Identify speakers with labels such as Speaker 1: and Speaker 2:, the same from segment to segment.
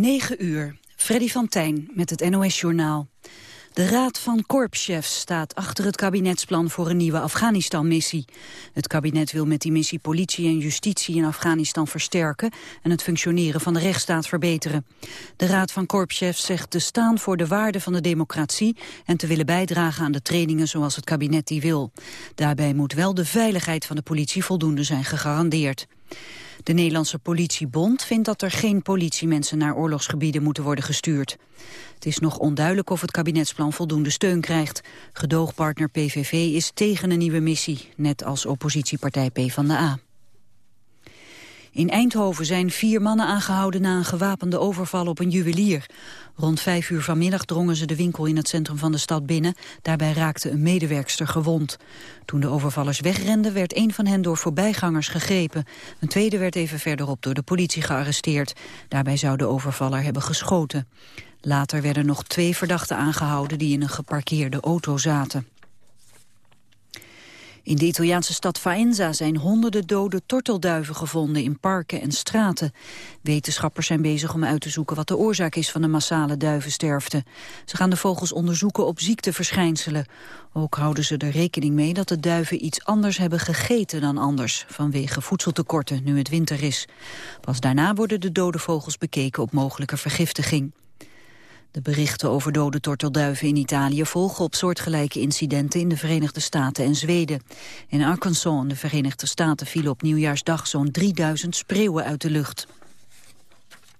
Speaker 1: 9 uur. Freddy van Tijn met het NOS-journaal. De Raad van Korpschefs staat achter het kabinetsplan voor een nieuwe Afghanistan-missie. Het kabinet wil met die missie politie en justitie in Afghanistan versterken en het functioneren van de rechtsstaat verbeteren. De Raad van Korpschefs zegt te staan voor de waarden van de democratie en te willen bijdragen aan de trainingen zoals het kabinet die wil. Daarbij moet wel de veiligheid van de politie voldoende zijn gegarandeerd. De Nederlandse politiebond vindt dat er geen politiemensen naar oorlogsgebieden moeten worden gestuurd. Het is nog onduidelijk of het kabinetsplan voldoende steun krijgt. Gedoogpartner PVV is tegen een nieuwe missie, net als oppositiepartij PvdA. In Eindhoven zijn vier mannen aangehouden na een gewapende overval op een juwelier. Rond vijf uur vanmiddag drongen ze de winkel in het centrum van de stad binnen. Daarbij raakte een medewerkster gewond. Toen de overvallers wegrenden werd een van hen door voorbijgangers gegrepen. Een tweede werd even verderop door de politie gearresteerd. Daarbij zou de overvaller hebben geschoten. Later werden nog twee verdachten aangehouden die in een geparkeerde auto zaten. In de Italiaanse stad Faenza zijn honderden dode tortelduiven gevonden in parken en straten. Wetenschappers zijn bezig om uit te zoeken wat de oorzaak is van de massale duivensterfte. Ze gaan de vogels onderzoeken op ziekteverschijnselen. Ook houden ze er rekening mee dat de duiven iets anders hebben gegeten dan anders, vanwege voedseltekorten nu het winter is. Pas daarna worden de dode vogels bekeken op mogelijke vergiftiging. De berichten over dode tortelduiven in Italië volgen op soortgelijke incidenten in de Verenigde Staten en Zweden. In Arkansas in de Verenigde Staten vielen op nieuwjaarsdag zo'n 3000 spreeuwen uit de lucht.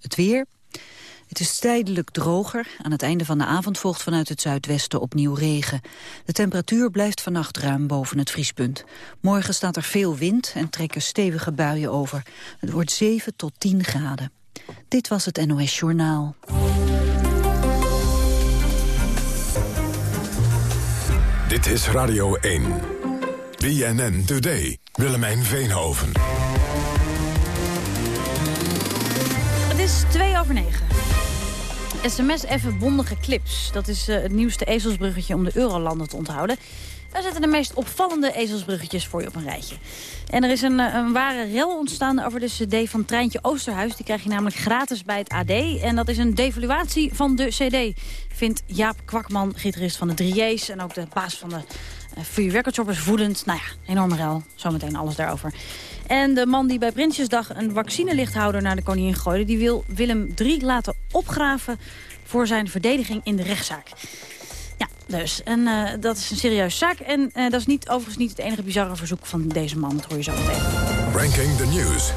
Speaker 1: Het weer. Het is tijdelijk droger. Aan het einde van de avond volgt vanuit het zuidwesten opnieuw regen. De temperatuur blijft vannacht ruim boven het vriespunt. Morgen staat er veel wind en trekken stevige buien over. Het wordt 7 tot 10 graden. Dit was het NOS Journaal.
Speaker 2: Dit is Radio 1. BNN Today. Willemijn Veenhoven.
Speaker 3: Het is 2 over 9. SMS even bondige clips. Dat is uh, het nieuwste ezelsbruggetje om de eurolanden te onthouden. Daar zetten de meest opvallende ezelsbruggetjes voor je op een rijtje. En er is een, eh, een ware rel ontstaan over de cd van Treintje Oosterhuis. Die krijg je namelijk gratis bij het AD. En dat is een devaluatie van de cd. Vindt Jaap Kwakman, gitarist van de 3J's... en ook de baas van de uh, vuurwerkerchoppers voedend. Nou ja, enorme rel. Zometeen alles daarover. En de man die bij Prinsjesdag een vaccinelichthouder naar de koningin gooide... die wil Willem III laten opgraven voor zijn verdediging in de rechtszaak. Ja, dus. En uh, dat is een serieuze zaak. En uh, dat is niet, overigens niet het enige bizarre verzoek van deze man. Dat hoor je zo meteen.
Speaker 2: Ranking the News.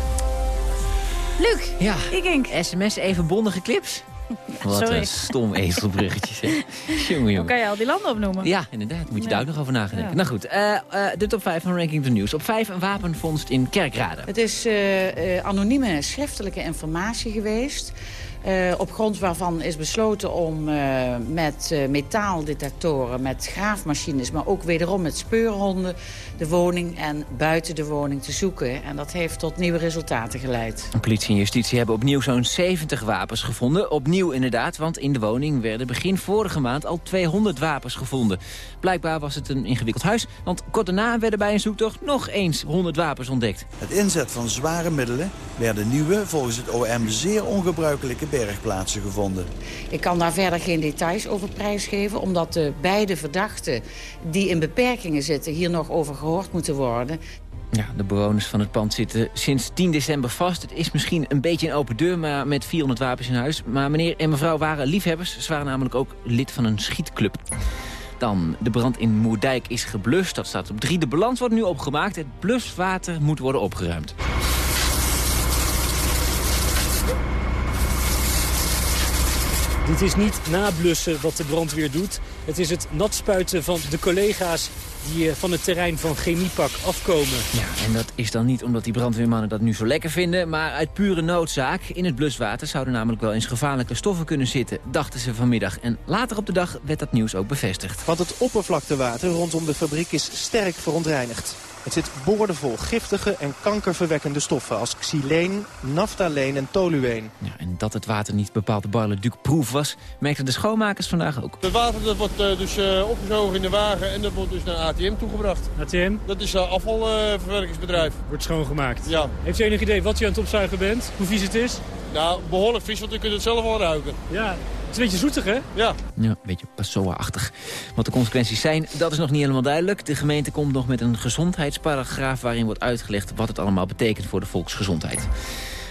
Speaker 3: Luc,
Speaker 4: ja.
Speaker 3: Ikink.
Speaker 4: SMS even bondige clips.
Speaker 3: Ja,
Speaker 4: Wat
Speaker 3: sorry.
Speaker 4: een stom ezelbruggetje. zeg. jongen, jongen.
Speaker 3: Kan je al die landen opnoemen?
Speaker 4: Ja, inderdaad. Moet je daar ook nog over nadenken.
Speaker 3: Ja.
Speaker 4: Nou goed, eh, eh, de top 5 van Ranking the News. Op 5 een wapenvondst in Kerkrade.
Speaker 5: Het is eh, eh, anonieme schriftelijke informatie geweest. Eh, op grond waarvan is besloten om eh, met eh, metaaldetectoren, met graafmachines... maar ook wederom met speurhonden de woning en buiten de woning te zoeken. En dat heeft tot nieuwe resultaten geleid.
Speaker 4: Politie en justitie hebben opnieuw zo'n 70 wapens gevonden. Opnieuw inderdaad, want in de woning werden begin vorige maand al 200 wapens gevonden. Blijkbaar was het een ingewikkeld huis, want kort daarna werden bij een zoektocht nog eens 100 wapens ontdekt.
Speaker 6: Het inzet van zware middelen werden nieuwe, volgens het OM zeer ongebruikelijke bergplaatsen gevonden.
Speaker 5: Ik kan daar verder geen details over prijsgeven... omdat de beide verdachten die in beperkingen zitten... hier nog over gehoord moeten worden.
Speaker 4: Ja, de bewoners van het pand zitten sinds 10 december vast. Het is misschien een beetje een open deur, maar met 400 wapens in huis. Maar meneer en mevrouw waren liefhebbers. Ze waren namelijk ook lid van een schietclub. Dan, de brand in Moerdijk is geblust. Dat staat op 3. De balans wordt nu opgemaakt. Het bluswater moet worden opgeruimd.
Speaker 7: Dit is niet nablussen wat de brandweer doet. Het is het nat spuiten van de collega's die eh, van het terrein van Chemiepak afkomen.
Speaker 4: Ja, en dat is dan niet omdat die brandweermannen dat nu zo lekker vinden... maar uit pure noodzaak. In het bluswater zouden namelijk wel eens gevaarlijke stoffen kunnen zitten... dachten ze vanmiddag. En later op de dag werd dat nieuws ook bevestigd.
Speaker 8: Want het oppervlaktewater rondom de fabriek is sterk verontreinigd. Het zit boordevol giftige en kankerverwekkende stoffen als xyleen, naftaleen en tolueen.
Speaker 4: Ja, en dat het water niet bepaald Barle-Duc-proef was... merkten de schoonmakers vandaag ook.
Speaker 9: Het water dat wordt eh, dus eh, opgezogen in de wagen en dat wordt dus naar ATM toegebracht.
Speaker 7: ATM
Speaker 9: Dat is een afvalverwerkingsbedrijf.
Speaker 7: wordt schoongemaakt.
Speaker 9: Ja.
Speaker 7: Heeft u enig idee wat u aan het opzuigen bent? Hoe vies het is?
Speaker 9: Nou, behoorlijk vies, want u kunt het zelf wel ruiken.
Speaker 7: Ja, is een beetje zoetig, hè?
Speaker 9: Ja.
Speaker 4: Ja, een beetje Passoa-achtig. Wat de consequenties zijn, dat is nog niet helemaal duidelijk. De gemeente komt nog met een gezondheidsparagraaf... waarin wordt uitgelegd wat het allemaal betekent voor de volksgezondheid.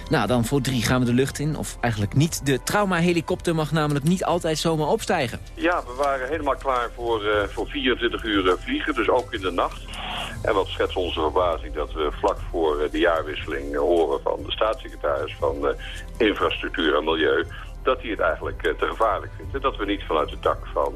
Speaker 4: Nou, dan voor drie gaan we de lucht in. Of eigenlijk niet. De traumahelikopter mag namelijk niet altijd zomaar opstijgen.
Speaker 10: Ja, we waren helemaal klaar voor, eh, voor 24 uur eh, vliegen, dus ook in de nacht. En wat schetst onze verbazing dat we vlak voor eh, de jaarwisseling horen van de staatssecretaris van Infrastructuur en Milieu dat hij het eigenlijk te gevaarlijk vindt. En dat we niet vanuit het dak van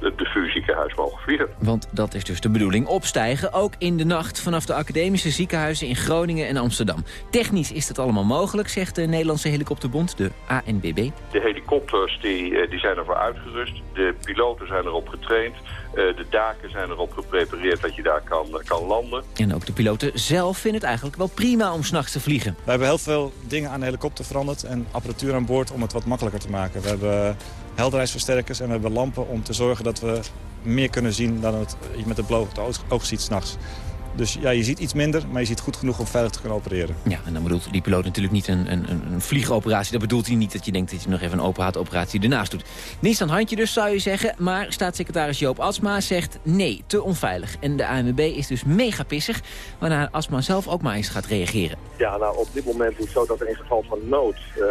Speaker 10: het de vuurziekenhuis mogen vliegen.
Speaker 4: Want dat is dus de bedoeling. Opstijgen, ook in de nacht, vanaf de academische ziekenhuizen in Groningen en Amsterdam. Technisch is dat allemaal mogelijk, zegt de Nederlandse Helikopterbond, de ANBB.
Speaker 10: De helikopters die, die zijn ervoor uitgerust. De piloten zijn erop getraind. de daken zijn erop geprepareerd dat je daar kan, kan landen.
Speaker 4: En ook de piloten zelf vinden het eigenlijk wel prima om s'nachts te vliegen.
Speaker 11: We hebben heel veel dingen aan de helikopter veranderd en apparatuur aan boord om het wat makkelijker te maken. We hebben helderheidsversterkers en we hebben lampen om te zorgen dat we meer kunnen zien dan het, je met het blote oog ziet s'nachts. Dus ja, je ziet iets minder, maar je ziet goed genoeg om veilig te kunnen opereren.
Speaker 4: Ja, en dan bedoelt die piloot natuurlijk niet een, een, een vliegoperatie. Dat bedoelt hij niet dat je denkt dat je nog even een open operatie ernaast doet. Niets aan handje dus, zou je zeggen. Maar staatssecretaris Joop Asma zegt nee, te onveilig. En de ANWB is dus mega pissig, waarna Asma zelf ook maar eens gaat reageren.
Speaker 12: Ja, nou op dit moment is het zo dat er in geval van nood uh,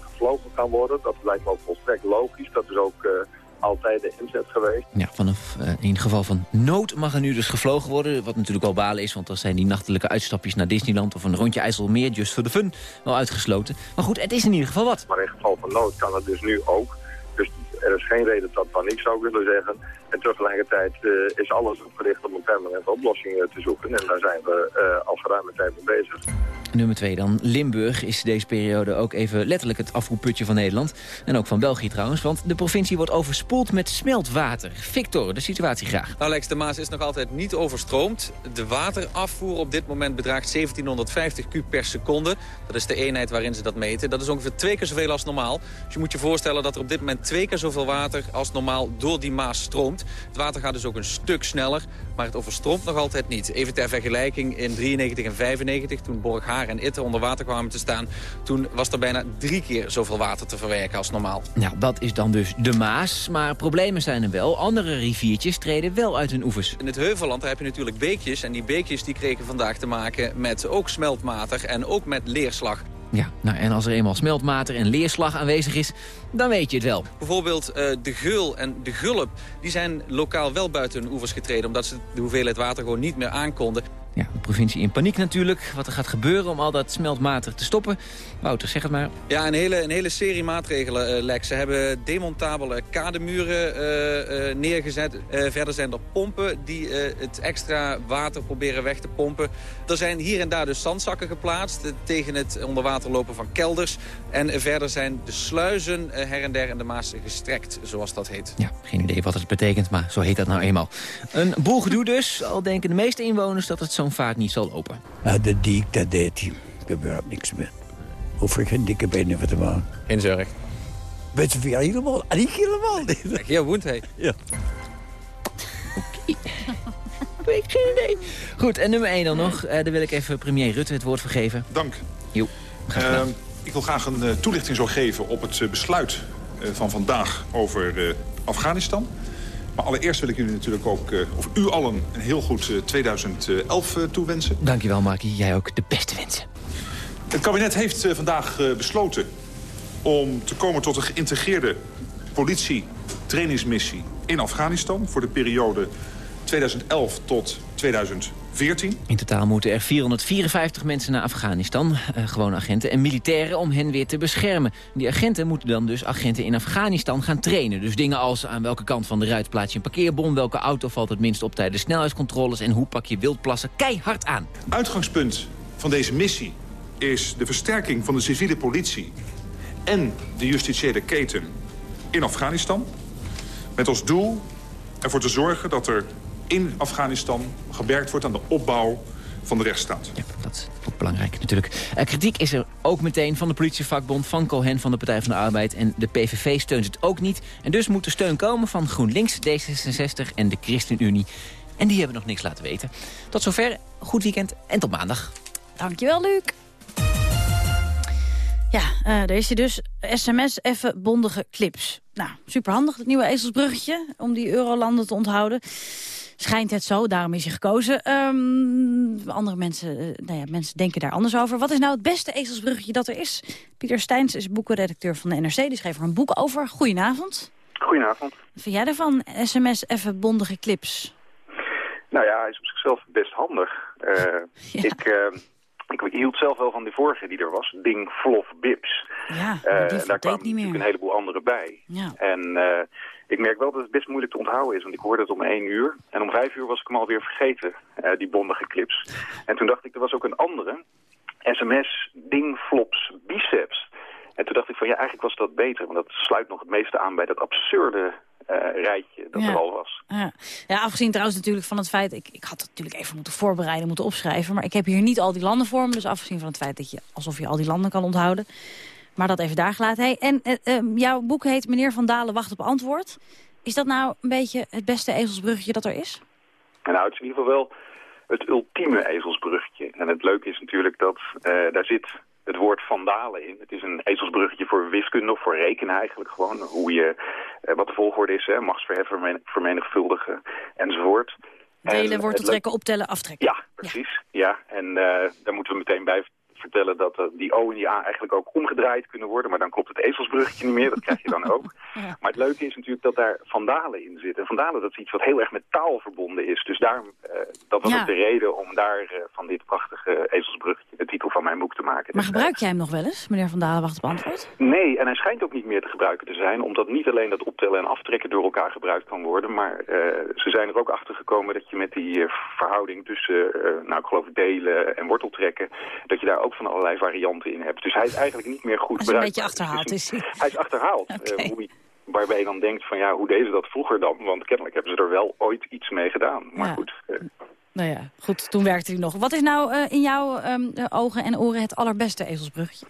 Speaker 12: gevlogen kan worden. Dat lijkt me ook volstrekt logisch. Dat is ook... Uh, altijd de inzet geweest.
Speaker 4: Ja, vanaf uh, in geval van nood mag er nu dus gevlogen worden. Wat natuurlijk wel balen is, want dan zijn die nachtelijke uitstapjes naar Disneyland... of een rondje IJsselmeer, just for the fun, wel uitgesloten. Maar goed, het is in ieder geval wat.
Speaker 12: Maar in geval van nood kan het dus nu ook. Dus er is geen reden tot paniek, zou ik willen zeggen. En tegelijkertijd uh, is alles opgericht om een permanente oplossing uh, te zoeken. En daar zijn we uh, al geruime tijd mee bezig.
Speaker 4: Nummer twee dan. Limburg is deze periode ook even letterlijk het afvoerputje van Nederland. En ook van België trouwens, want de provincie wordt overspoeld met smeltwater. Victor, de situatie graag.
Speaker 13: Nou Lex, de Maas is nog altijd niet overstroomd. De waterafvoer op dit moment bedraagt 1750 kub per seconde. Dat is de eenheid waarin ze dat meten. Dat is ongeveer twee keer zoveel als normaal. Dus je moet je voorstellen dat er op dit moment twee keer zoveel water als normaal door die Maas stroomt. Het water gaat dus ook een stuk sneller, maar het overstroomt nog altijd niet. Even ter vergelijking, in 93 en 95, toen Borg Haar en Itte onder water kwamen te staan... toen was er bijna drie keer zoveel water te verwerken als normaal.
Speaker 4: Nou, dat is dan dus de Maas, maar problemen zijn er wel. Andere riviertjes treden wel uit hun oevers.
Speaker 13: In het Heuvelland heb je natuurlijk beekjes... en die beekjes die kregen vandaag te maken met ook smeltmater en ook met leerslag.
Speaker 4: Ja, nou en als er eenmaal smeltmater en leerslag aanwezig is, dan weet je het wel.
Speaker 13: Bijvoorbeeld uh, de Geul en de Gulp, die zijn lokaal wel buiten hun oevers getreden... omdat ze de hoeveelheid water gewoon niet meer aankonden.
Speaker 4: Ja, de provincie in paniek natuurlijk. Wat er gaat gebeuren om al dat smeltmater te stoppen. Wouter, zeg het maar.
Speaker 13: Ja, een hele, een hele serie maatregelen, uh, Lex. Ze hebben demontabele kademuren uh, uh, neergezet. verder zijn er pompen die het extra water proberen weg te pompen. Er zijn hier en daar dus zandzakken geplaatst... tegen het onderwater lopen van kelders. En verder zijn de sluizen her en der in de Maas gestrekt, zoals dat heet.
Speaker 4: Ja, geen idee wat het betekent, maar zo heet dat nou eenmaal. Een boel gedoe dus, al denken de meeste inwoners dat het zo'n vaart niet zal lopen.
Speaker 14: Ja, de diek, dat deed hij. Er gebeurt niks meer. Hoef ik geen dikke benen voor te maken.
Speaker 13: Geen zorg.
Speaker 14: Weet je helemaal? Ah, niet helemaal.
Speaker 13: Kijk, hier woont hij.
Speaker 14: Ja.
Speaker 4: Oké. Ik geen idee. Goed, en nummer 1 dan nog. Uh, daar wil ik even premier Rutte het woord voor geven.
Speaker 15: Dank.
Speaker 4: Jo,
Speaker 15: uh, ik wil graag een uh, toelichting zo geven op het besluit van vandaag over Afghanistan. Maar allereerst wil ik jullie natuurlijk ook, uh, of u allen, een heel goed uh, 2011 uh, toewensen.
Speaker 4: Dankjewel, Markie. Jij ook de beste wensen.
Speaker 15: Het kabinet heeft vandaag besloten om te komen tot een geïntegreerde politie-trainingsmissie in Afghanistan... voor de periode 2011 tot 2014.
Speaker 4: In totaal moeten er 454 mensen naar Afghanistan, uh, gewoon agenten en militairen, om hen weer te beschermen. Die agenten moeten dan dus agenten in Afghanistan gaan trainen. Dus dingen als aan welke kant van de ruit plaats je een parkeerbom, welke auto valt het minst op tijdens snelheidscontroles en hoe pak je wildplassen keihard aan.
Speaker 15: Uitgangspunt van deze missie is de versterking van de civiele politie en de justitiële keten in Afghanistan. Met als doel ervoor te zorgen dat er in Afghanistan gewerkt wordt aan de opbouw van de rechtsstaat.
Speaker 4: Ja, dat is ook belangrijk natuurlijk. Uh, kritiek is er ook meteen van de politievakbond, van Cohen van de Partij van de Arbeid... en de PVV steunt het ook niet. En dus moet er steun komen van GroenLinks, D66 en de ChristenUnie. En die hebben nog niks laten weten. Tot zover, goed weekend en tot maandag.
Speaker 3: Dankjewel, Luc. Ja, uh, daar is hij dus. SMS, even bondige clips. Nou, superhandig, het nieuwe ezelsbruggetje... om die eurolanden te onthouden. Schijnt het zo, daarom is hij gekozen. Um, andere mensen, uh, nou ja, mensen denken daar anders over. Wat is nou het beste ezelsbruggetje dat er is? Pieter Steins is boekenredacteur van de NRC. Die schreef er een boek over. Goedenavond.
Speaker 16: Goedenavond.
Speaker 3: Wat vind jij ervan? SMS, even bondige clips.
Speaker 16: Nou ja, hij is op zichzelf best handig. Uh, ja. Ik... Uh, ik hield zelf wel van de vorige die er was, Ding Flof Bips.
Speaker 3: Ja, uh,
Speaker 16: daar kwamen
Speaker 3: niet meer.
Speaker 16: een heleboel andere bij.
Speaker 3: Ja.
Speaker 16: En uh, ik merk wel dat het best moeilijk te onthouden is, want ik hoorde het om één uur. En om vijf uur was ik hem alweer vergeten, uh, die bondige clips. En toen dacht ik, er was ook een andere, SMS Ding Flops Biceps. En toen dacht ik van, ja, eigenlijk was dat beter, want dat sluit nog het meeste aan bij dat absurde uh, rijtje dat
Speaker 3: ja.
Speaker 16: er al was.
Speaker 3: Ja. ja, afgezien trouwens natuurlijk van het feit... Ik, ik had het natuurlijk even moeten voorbereiden, moeten opschrijven... maar ik heb hier niet al die landen voor me. Dus afgezien van het feit dat je alsof je al die landen kan onthouden. Maar dat even daar gelaten. Hey, en uh, uh, jouw boek heet Meneer Van Dalen wacht op antwoord. Is dat nou een beetje het beste ezelsbruggetje dat er is?
Speaker 16: Nou, het is in ieder geval wel het ultieme ezelsbruggetje. En het leuke is natuurlijk dat daar zit het woord vandalen in. Het is een ezelsbruggetje voor wiskunde of voor rekenen eigenlijk gewoon. Hoe je, eh, wat de volgorde is, hè, machtsverheffen, vermenigvuldigen enzovoort.
Speaker 3: Delen,
Speaker 16: en,
Speaker 3: wortel trekken, optellen, aftrekken.
Speaker 16: Ja, precies. Ja. ja. En uh, daar moeten we meteen bij vertellen dat uh, die O en die A eigenlijk ook omgedraaid kunnen worden. Maar dan klopt het ezelsbruggetje niet meer, dat krijg je dan ook.
Speaker 3: Ja.
Speaker 16: Maar het leuke is natuurlijk dat daar vandalen in zitten. En vandalen dat is iets wat heel erg met taal verbonden is. Dus daar, uh, dat was
Speaker 3: Ja.
Speaker 16: ook de reden om daar uh, van dit prachtige ezelsbruggetje de titel van mijn boek te maken.
Speaker 3: Maar gebruik jij hem nog wel eens, meneer Van Dalen wacht op antwoord?
Speaker 16: Nee, en hij schijnt ook niet meer te gebruiken te zijn, omdat niet alleen dat optellen en aftrekken door elkaar gebruikt kan worden, maar uh, ze zijn er ook achter gekomen dat je met die uh, verhouding tussen, uh, nou ik geloof delen en worteltrekken, dat je daar ook van allerlei varianten in hebt. Dus hij is eigenlijk niet meer goed
Speaker 3: Als een
Speaker 16: bruikbaar.
Speaker 3: beetje achterhaald is hij.
Speaker 16: Hij is achterhaald. Uh, hoe hij, waarbij je dan denkt van ja, hoe deden ze dat vroeger dan? Want kennelijk hebben ze er wel ooit iets mee gedaan. Maar
Speaker 3: Ja.
Speaker 16: goed, uh,
Speaker 3: Nou ja, goed, toen werkte hij nog. Wat is nou eh, in jouw ehm, ogen en oren het allerbeste ezelsbruggetje?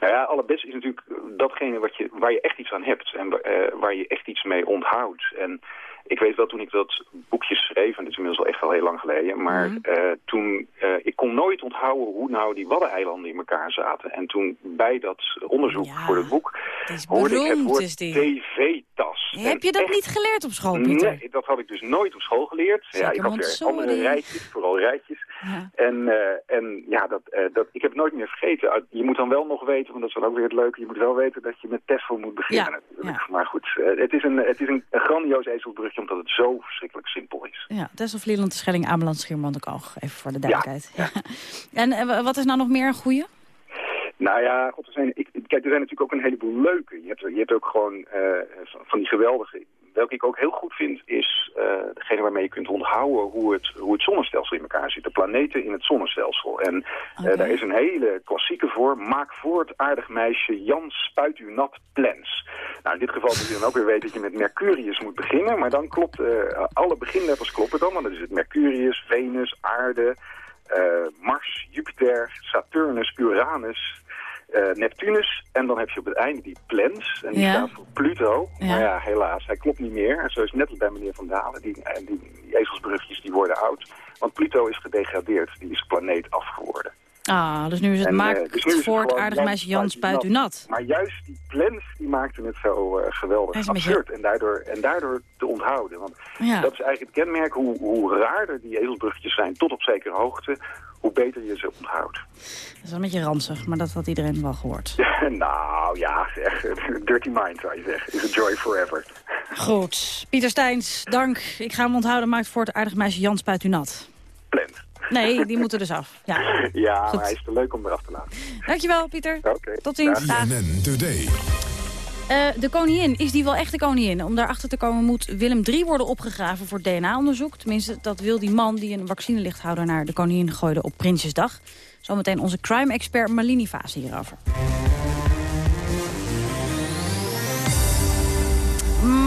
Speaker 16: Nou ja, allerbest is natuurlijk datgene wat je, waar je echt iets aan hebt en uh, waar je echt iets mee onthoudt. En ik weet wel toen ik dat boekje schreef, en dat is inmiddels al echt al heel lang geleden, maar
Speaker 3: Mhm.
Speaker 16: uh, toen, uh, ik kon nooit onthouden hoe nou die Waddeneilanden in elkaar zaten. En toen bij dat onderzoek
Speaker 3: Ja,
Speaker 16: voor het boek
Speaker 3: is
Speaker 16: hoorde ik het woord tv-tas.
Speaker 3: Heb je dat
Speaker 16: echt-
Speaker 3: niet geleerd op school, Pieter?
Speaker 16: Nee, dat had ik dus nooit op school geleerd. Ja, ik had weer
Speaker 3: Montessori.
Speaker 16: andere rijtjes, vooral rijtjes.
Speaker 3: Ja.
Speaker 16: En, uh, en ja, dat, uh, dat, ik heb het nooit meer vergeten. Je moet dan wel nog weten, want dat is dan ook weer het leuke, je moet wel weten dat je met Tesla moet beginnen.
Speaker 3: Ja,
Speaker 16: natuurlijk.
Speaker 3: ja.
Speaker 16: Maar goed, uh, het is een, het is een, grandioos ezelbrugje omdat het zo verschrikkelijk simpel is.
Speaker 3: Ja, Tessel, Vlieland, Schelling, Ameland, Schiermonnikoog. Even voor de duidelijkheid. Ja. En eh, wat is nou nog meer een goeie?
Speaker 16: Nou ja, god, er zijn, ik, kijk, er zijn natuurlijk ook een heleboel leuke. Je hebt, je hebt ook gewoon van die geweldige... Welke ik ook heel goed vind, is uh, degene waarmee je kunt onthouden hoe het, hoe het zonnestelsel in elkaar zit. De planeten in het zonnestelsel. En uh, okay. daar is een hele klassieke voor. Maak voort, aardig meisje, Jan spuit u nat plans. Nou, in dit geval moet je dan ook weer weten dat je met Mercurius moet beginnen. Maar dan klopt, uh, alle beginletters kloppen dan. Want dan is het Mercurius, Venus, aarde, Mars, Jupiter, Saturnus, Uranus... Uh, Neptunus. En dan heb je op het einde die Plens. En die
Speaker 3: Ja.
Speaker 16: staat voor Pluto.
Speaker 3: Ja.
Speaker 16: Maar ja, helaas, hij klopt niet meer. En zo is het net als bij meneer Van Dalen. Die, en die, die ezelsbrugjes die worden oud. Want Pluto is gedegradeerd. Die is planeet af geworden.
Speaker 3: Ah, dus nu is het
Speaker 16: En,
Speaker 3: maak
Speaker 16: eh, dus het
Speaker 3: voort, aardig meisje Jan
Speaker 16: spuit u
Speaker 3: nat.
Speaker 16: Maar juist die Plens die maakte het zo uh, geweldig
Speaker 3: beetje-
Speaker 16: absurd. En, daardoor, en daardoor te onthouden. Want
Speaker 3: Ja.
Speaker 16: dat is eigenlijk het kenmerk hoe, hoe raarder die ezelsbruggetjes zijn. Tot op zekere hoogte. Hoe beter je ze onthoudt.
Speaker 3: Dat is wel een beetje ranzig, maar dat had iedereen wel gehoord.
Speaker 16: nou ja, zeg. Dirty Mind zou je zeggen. Is a joy forever.
Speaker 3: Goed. Pieter Steins, dank. Ik ga hem onthouden. Maakt voort, aardig meisje Jan spuit u nat. Nee, die moeten dus af. Ja.
Speaker 16: Ja,
Speaker 3: Goed.
Speaker 16: maar hij is te leuk om eraf te laten.
Speaker 3: Dankjewel, Pieter. Tot ziens.
Speaker 2: BNN Today.
Speaker 3: Eh, de koningin, is die wel echt de koningin? Om daarachter te komen moet Willem III worden opgegraven voor DNA-onderzoek. Tenminste, dat wil die man die een vaccinelichthouder naar de koningin gooide op Prinsjesdag. Zometeen onze crime-expert Malini Vaas hierover.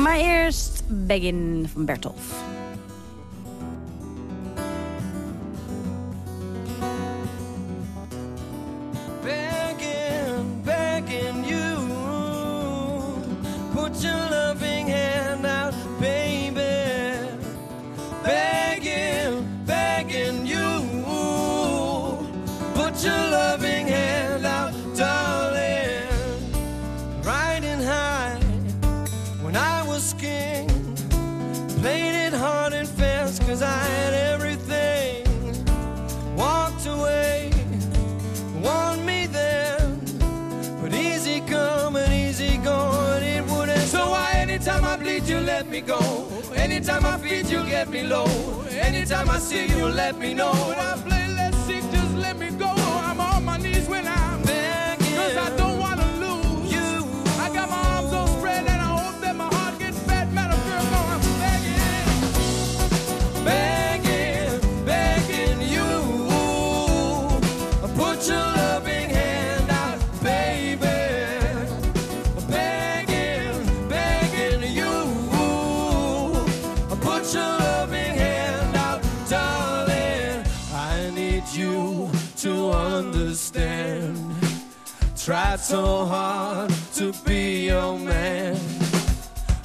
Speaker 3: Maar eerst Begin van Bertolf.
Speaker 17: Skin. Played it hard and fast, cause I had everything. Walked away, want me then. But easy come and easy gone, it wouldn't. So why anytime I bleed, you let me go? Anytime I feed, you get me low. Anytime I see you, let me know. When I play, Tried so hard to be your man.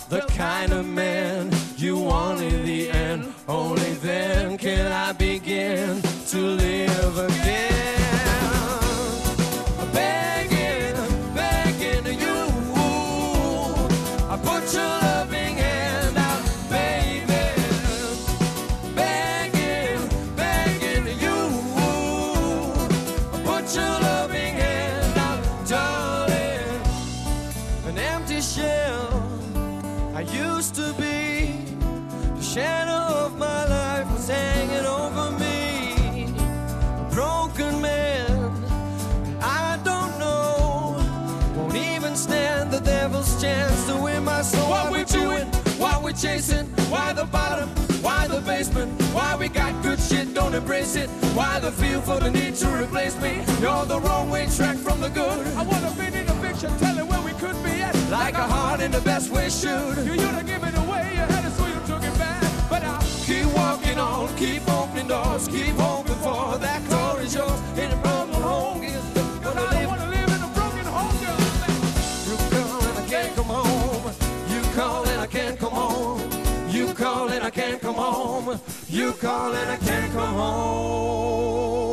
Speaker 17: The kind of man you want in the end. Only then can I begin to live again. Why we chasing? Why the bottom? Why the basement? Why we got good shit, don't embrace it? Why the feel for the need to replace me? You're the wrong way track from the good. I wanna be in a picture, telling where we could be at. Like a heart in the best way should. You used to give it away, you had it so you took it back. But I'll keep walking on, keep opening doors, keep hoping for that door is yours. In a broken I can't come home. You call and I can't come home.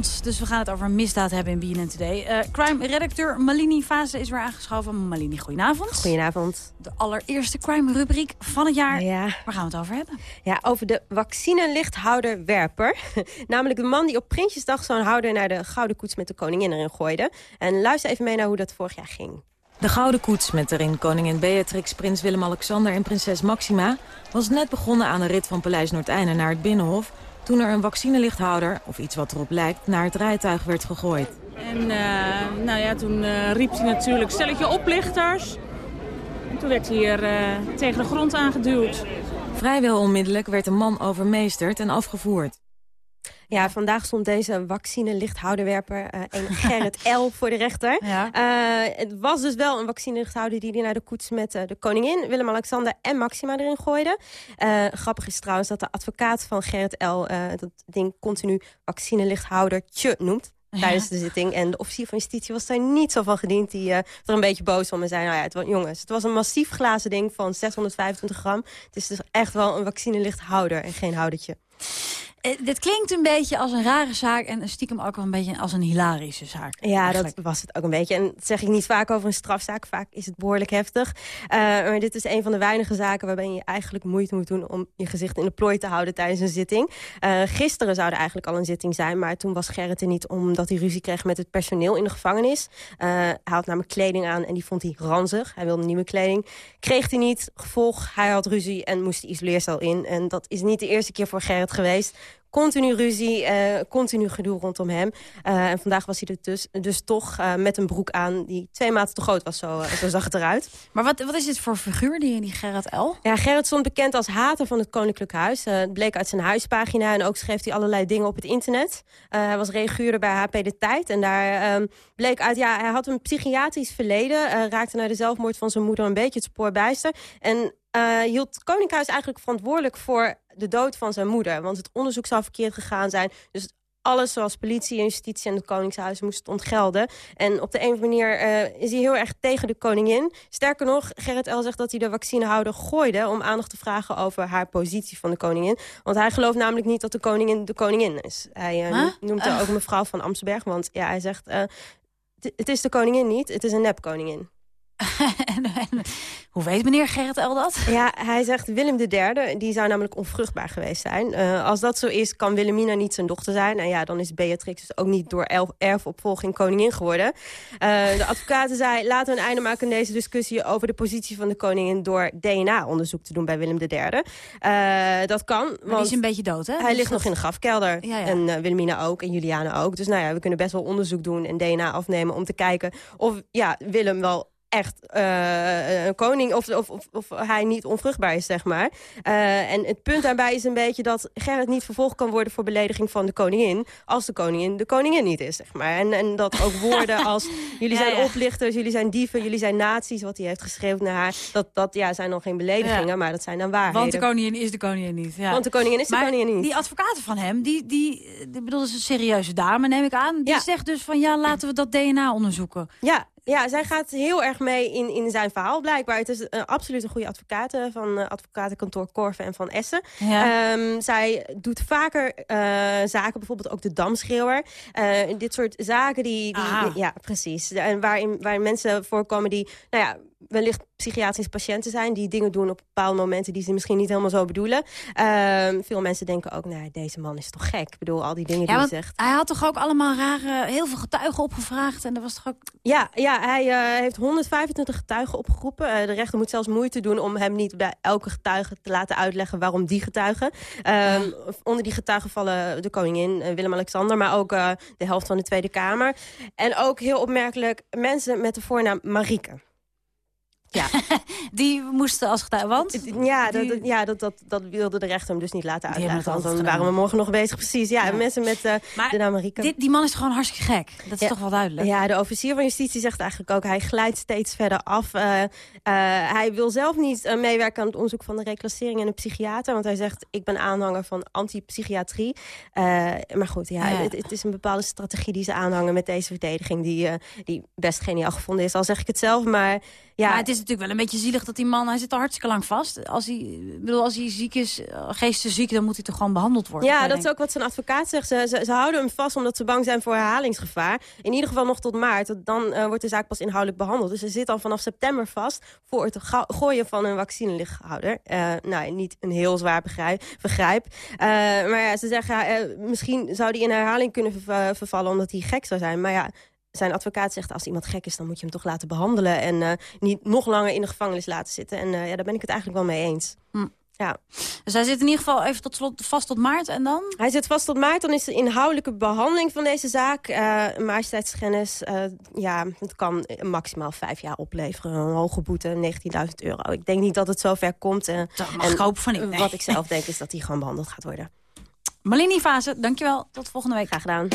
Speaker 3: Dus we gaan het over misdaad hebben in BNN Today. Eh, Crime-redacteur Malini Fase is weer aangeschoven. Malini, goedenavond.
Speaker 18: Goedenavond.
Speaker 3: De allereerste crime-rubriek van het jaar.
Speaker 18: Ja.
Speaker 3: Waar gaan we het over hebben?
Speaker 18: Ja, over de vaccinelichthouder-werper. Namelijk de man die op Prinsjesdag zo'n houder naar de Gouden Koets met de koningin erin gooide. En luister even mee naar hoe dat vorig jaar ging.
Speaker 19: De Gouden Koets met erin koningin Beatrix, prins Willem-Alexander en prinses Maxima... was net begonnen aan de rit van Paleis Noordeinde naar het Binnenhof... toen er een vaccinelichthouder, of iets wat erop lijkt, naar het rijtuig werd gegooid.
Speaker 20: En eh, nou ja, toen eh, riep hij natuurlijk stelletje oplichters. En toen werd hij hier eh, tegen de grond aangeduwd.
Speaker 19: Vrijwel onmiddellijk werd de man overmeesterd en afgevoerd.
Speaker 18: Ja, vandaag stond deze vaccinelichthouderwerper, eh een Gerrit L. voor de rechter.
Speaker 3: Ja.
Speaker 18: Eh, het was dus wel een vaccinelichthouder die hij naar de koets met eh, de koningin, Willem-Alexander en Maxima erin gooide. Grappig is trouwens dat de advocaat van Gerrit L. dat ding continu vaccinelichthoudertje noemt. Tijdens de zitting. En de officier van justitie was daar niet zo van gediend. Die was er een beetje boos om en zei... Nou ja, het, wa- jongens, het was een massief glazen ding van 625 gram. Het is dus echt wel een vaccinelichthouder en geen houdertje.
Speaker 3: Eh, dit klinkt een beetje als een rare zaak en stiekem ook wel een beetje als een hilarische zaak.
Speaker 18: Ja,
Speaker 3: eigenlijk.
Speaker 18: dat was het ook een beetje. En dat zeg ik niet vaak over een strafzaak. Vaak is het behoorlijk heftig. Eh, maar dit is een van de weinige zaken waarbij je eigenlijk moeite moet doen... om je gezicht in de plooi te houden tijdens een zitting. Eh, gisteren zou er eigenlijk al een zitting zijn... maar toen was Gerrit er niet omdat hij ruzie kreeg met het personeel in de gevangenis. Eh, hij had namelijk kleding aan en die vond hij ranzig. Hij wilde nieuwe kleding. Kreeg hij niet. Gevolg, hij had ruzie en moest de isoleercel in. En dat is niet de eerste keer voor Gerrit geweest Continu ruzie, eh, continu gedoe rondom hem. Eh, en vandaag was hij er dus, dus toch eh, met een broek aan die twee maten te groot was. Zo, zo zag het eruit.
Speaker 3: Maar wat, wat is dit voor figuur, die, die Gerrit L?
Speaker 18: Ja, Gerrit stond bekend als hater van het Koninklijk Huis. het bleek uit zijn huispagina en ook schreef hij allerlei dingen op het internet. hij was reaguurder bij HP De Tijd. En daar ehm, bleek uit, ja, hij had een psychiatrisch verleden. raakte naar de zelfmoord van zijn moeder een beetje het spoor bijster. En hield Koninkhuis eigenlijk verantwoordelijk voor de dood van zijn moeder. Want het onderzoek zou verkeerd gegaan zijn. Dus alles zoals politie en justitie en het Koningshuis moest ontgelden. En op de een of andere manier uh, is hij heel erg tegen de koningin. Sterker nog, Gerrit El zegt dat hij de vaccinehouder gooide... om aandacht te vragen over haar positie van de koningin. Want hij gelooft namelijk niet dat de koningin de koningin is. Hij uh, noemt haar ook mevrouw van Amsterdam. Want ja, hij zegt, uh, het is de koningin niet, het is een nepkoningin.
Speaker 3: hoe weet meneer Gerrit El dat?
Speaker 18: Ja, hij zegt Willem III, die zou namelijk onvruchtbaar geweest zijn. Uh, als dat zo is, kan Wilhelmina niet zijn dochter zijn. En ja, dan is Beatrix dus ook niet door erfopvolging koningin geworden. Uh, de advocaten zei, laten we een einde maken aan deze discussie... over de positie van de koningin door DNA-onderzoek te doen bij Willem III. Uh, dat kan.
Speaker 3: Maar want die is een beetje dood, hè?
Speaker 18: Hij
Speaker 3: dus
Speaker 18: ligt nog in de grafkelder.
Speaker 3: Ja, ja.
Speaker 18: En Wilhelmina ook, en Juliana ook. Dus nou ja, we kunnen best wel onderzoek doen en DNA afnemen... om te kijken of ja, Willem wel echt uh, een koning of, of, of, of, hij niet onvruchtbaar is, zeg maar. Uh, en het punt daarbij is een beetje dat Gerrit niet vervolgd kan worden voor belediging van de koningin, als de koningin de koningin niet is, zeg maar. En, en dat ook woorden als jullie zijn ja. oplichters, jullie zijn dieven, jullie zijn nazi's, wat hij heeft geschreven naar haar, dat, dat ja, zijn nog geen beledigingen, ja. maar dat zijn dan waarheden.
Speaker 3: Want de koningin is de koningin niet. Ja.
Speaker 18: Want de koningin is de koningin niet.
Speaker 3: die advocaten van hem, die, die, die bedoel, dat is een serieuze dame, neem ik aan, die zegt dus van ja, laten we dat DNA onderzoeken.
Speaker 18: Ja, ja, zij gaat heel erg mee in, in zijn verhaal blijkbaar. Het is uh, absoluut een goede advocaat van uh, advocatenkantoor Korven en van Essen.
Speaker 3: Ja.
Speaker 18: Um, zij doet vaker uh, zaken, bijvoorbeeld ook de Damschreeuwer. dit soort zaken die... die ja, precies. En waarin, waarin mensen voorkomen die... Nou ja, wellicht psychiatrische patiënten zijn... die dingen doen op bepaalde momenten die ze misschien niet helemaal zo bedoelen. Uh, veel mensen denken ook, nou, deze man is toch gek. Ik bedoel, al die dingen
Speaker 3: ja,
Speaker 18: die hij zegt.
Speaker 3: Hij had toch ook allemaal rare, heel veel getuigen opgevraagd... en er was toch ook...
Speaker 18: Ja, ja hij uh, heeft 125 getuigen opgeroepen. Uh, de rechter moet zelfs moeite doen om hem niet bij elke getuige te laten uitleggen... waarom die getuigen. Ja. Onder die getuigen vallen de koningin, Willem-Alexander... maar ook de helft van de Tweede Kamer. En ook heel opmerkelijk mensen met de voornaam Marieke.
Speaker 3: Ja. die moesten als getuige, want?
Speaker 18: Ja, die... dat, ja dat, dat, dat wilde de rechter hem dus niet laten uitleggen. Want dan waren we morgen nog bezig. Precies, ja. ja. Mensen met uh,
Speaker 3: maar
Speaker 18: de naam.
Speaker 3: Dit, die man is gewoon hartstikke gek. Dat is
Speaker 18: ja.
Speaker 3: toch wel duidelijk?
Speaker 18: Ja, de officier van justitie zegt eigenlijk ook... hij glijdt steeds verder af. Uh, uh, hij wil zelf niet meewerken aan het onderzoek van de reclassering en de psychiater. Want hij zegt, ik ben aanhanger van antipsychiatrie. maar goed, ja, het, het, is een bepaalde strategie die ze aanhangen met deze verdediging... die, die best geniaal gevonden is, al zeg ik het zelf. Maar ja,
Speaker 3: maar het is natuurlijk wel een beetje zielig dat die man... hij zit al hartstikke lang vast. Als hij, bedoel, als hij ziek is, geestesziek... dan moet hij toch gewoon behandeld worden?
Speaker 18: Ja, dat is ook wat zijn advocaat zegt. Ze, ze, ze, houden hem vast omdat ze bang zijn voor herhalingsgevaar. In ieder geval nog tot maart. Dan uh, wordt de zaak pas inhoudelijk behandeld. Dus hij zit al vanaf september vast... voor het gooien van een vaccinelichthouder. Uh, nou, niet een heel zwaar begrijp, vergrijp. Uh, maar ja, ze zeggen... misschien zou hij in herhaling kunnen ver, vervallen... omdat hij gek zou zijn. Maar ja, zijn advocaat zegt, als iemand gek is, dan moet je hem toch laten behandelen. En uh, niet nog langer in de gevangenis laten zitten. En uh, ja, daar ben ik het eigenlijk wel mee eens.
Speaker 3: Hm.
Speaker 18: Ja.
Speaker 3: Dus hij zit in ieder geval even tot slot vast tot maart en dan?
Speaker 18: Hij zit vast tot maart. Dan is de inhoudelijke behandeling van deze zaak. Uh, ja, het kan maximaal vijf jaar opleveren. Een hoge boete, 19.000 euro. Ik denk niet dat het zover komt.
Speaker 3: dat mag ik hopen van niet. Nee.
Speaker 18: Wat ik zelf denk is dat hij gewoon behandeld gaat worden.
Speaker 3: Malini Fase, dankjewel. Tot volgende week.
Speaker 18: Graag gedaan.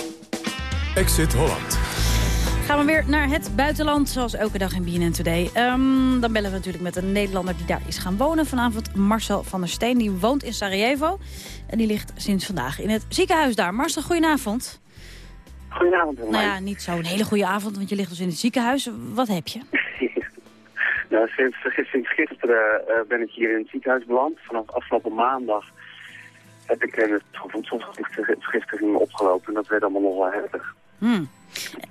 Speaker 2: Exit Holland.
Speaker 3: Gaan we weer naar het buitenland, zoals elke dag in BNN Today. Um, dan bellen we natuurlijk met een Nederlander die daar is gaan wonen. Vanavond Marcel van der Steen, die woont in Sarajevo. En die ligt sinds vandaag in het ziekenhuis daar. Marcel, goedenavond.
Speaker 21: Goedenavond.
Speaker 3: Nou ja, niet zo'n hele goede avond, want je ligt dus in het ziekenhuis. Wat heb je?
Speaker 21: nou, sinds, sinds gisteren uh, ben ik hier in het ziekenhuis beland. Vanaf afgelopen maandag heb ik een voedselvergiftiging opgelopen. En dat werd allemaal nog wel heftig.
Speaker 3: Hmm.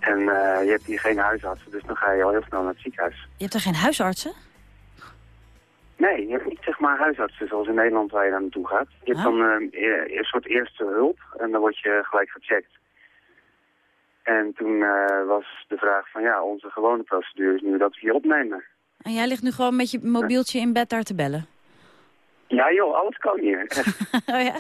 Speaker 21: En uh, je hebt hier geen huisartsen, dus dan ga je al heel snel naar het ziekenhuis.
Speaker 3: Je hebt er geen huisartsen?
Speaker 21: Nee, je hebt niet zeg maar huisartsen zoals in Nederland waar je daar naartoe gaat. Je hebt dan uh, een soort eerste hulp en dan word je gelijk gecheckt. En toen uh, was de vraag van ja, onze gewone procedure is nu dat we je opnemen.
Speaker 3: En jij ligt nu gewoon met je mobieltje in bed daar te bellen?
Speaker 21: Ja joh, alles kan hier.
Speaker 3: oh ja?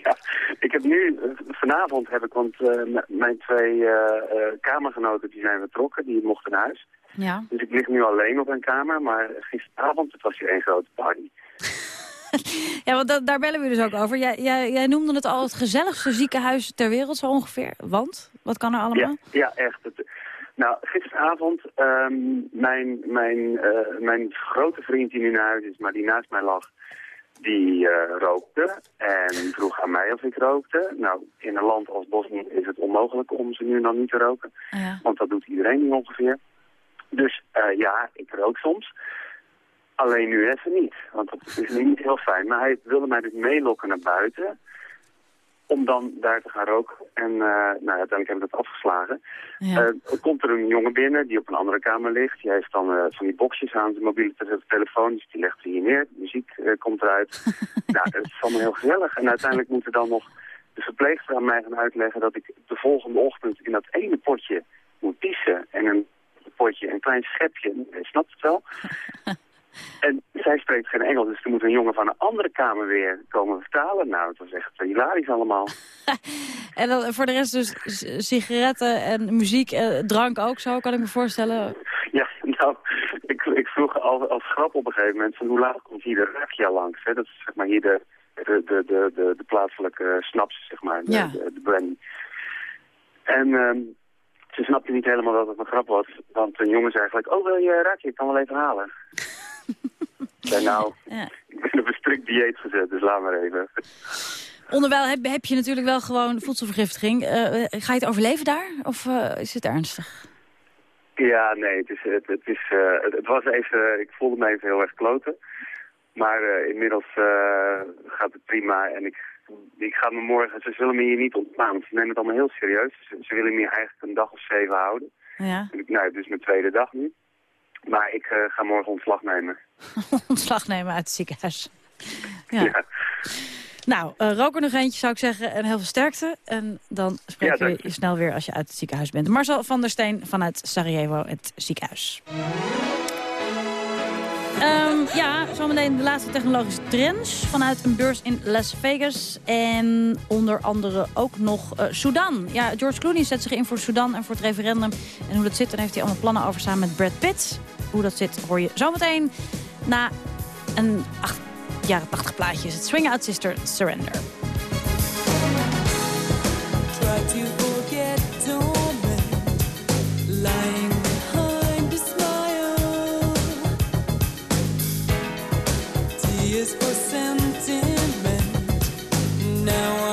Speaker 21: ja, ik heb nu, eh, vanavond heb ik, want eh, mijn twee eh, kamergenoten die zijn vertrokken, die mochten naar huis.
Speaker 3: Ja.
Speaker 21: Dus ik lig nu alleen op een kamer, maar gisteravond het was hier één grote party.
Speaker 3: Ja, want da- daar bellen we dus ook over. Jij, jij, jij noemde het al het gezelligste ziekenhuis ter wereld zo ongeveer. Want? Wat kan er allemaal?
Speaker 21: Ja, ja echt. Het, nou, gisteravond, ehm, mijn, mijn, mijn grote vriend die nu naar huis is, maar die naast mij lag, die eh, rookte en vroeg aan mij of ik rookte. Nou, in een land als Bosnië is het onmogelijk om ze nu dan niet te roken.
Speaker 3: Ja.
Speaker 21: Want dat doet iedereen nu ongeveer. Dus eh, ja, ik rook soms. Alleen nu even niet, want dat is nu niet heel fijn. Maar hij wilde mij dus meelokken naar buiten om dan daar te gaan roken. En eh, nou, uiteindelijk heb ik dat afgeslagen.
Speaker 3: Ja.
Speaker 21: Eh, er komt er een jongen binnen die op een andere kamer ligt. Die heeft dan eh, van die boxjes aan zijn mobiele te- telefoon. Dus die legt ze hier neer. De muziek komt eruit. nou, het is allemaal heel gezellig. En uiteindelijk moet er dan nog de verpleegster aan mij gaan uitleggen... dat ik de volgende ochtend in dat ene potje moet pissen. En een potje, een klein schepje. Je snapt het wel? En zij spreekt geen Engels, dus er moet een jongen van een andere kamer weer komen vertalen. Nou, het was echt eh, hilarisch allemaal.
Speaker 3: En dan voor de rest dus sigaretten en muziek, eh, drank ook zo, kan ik me voorstellen.
Speaker 21: Ja, nou, ik, ik vroeg als, als grap op een gegeven moment van hoe laat komt hier de rakia langs? Hè? Dat is zeg maar hier de, de, de, de, de, de plaatselijke snaps, zeg maar, de,
Speaker 3: Ja.
Speaker 21: de, de brandy. En ehm, ze snapte niet helemaal dat het een grap was, want een jongen zei gelijk, oh wil je rakia, ik kan wel even halen. Zei nou,
Speaker 3: Ja.
Speaker 21: ik ben op een strikt dieet gezet, dus laat maar even.
Speaker 3: Onderwijl heb, heb je natuurlijk wel gewoon voedselvergiftiging. Eh, eh, ga je het overleven daar? Of eh, is het ernstig?
Speaker 21: Ja, nee, het, is, het, het, is, het, het was even, ik voelde me even heel erg kloten. Maar inmiddels gaat het prima en ik, ik ga me morgen, ze zullen me hier niet ontslaan. Ze nemen het allemaal heel serieus. Ze, ze willen me hier eigenlijk een dag of zeven houden.
Speaker 3: Ja.
Speaker 21: Nou, het is mijn tweede dag nu. Maar ik eh, ga morgen ontslag nemen.
Speaker 3: Ontslag nemen uit het ziekenhuis. Ja.
Speaker 21: Ja.
Speaker 3: Nou, eh rook er nog eentje zou ik zeggen en heel veel sterkte. En dan spreek
Speaker 21: Ja,
Speaker 3: je snel weer als je uit het ziekenhuis bent. Marcel van der Steen vanuit Sarajevo, het ziekenhuis. Ehm, ja, zometeen de laatste technologische trends vanuit een beurs in Las Vegas. En onder andere ook nog eh Sudan. Ja, George Clooney zet zich in voor Sudan en voor het referendum. En hoe dat zit, daar heeft hij allemaal plannen over samen met Brad Pitt. Hoe dat zit hoor je zometeen na een acht, jaren 80 plaatje. Het Swing Out Sister Surrender.
Speaker 17: For sentiment. Now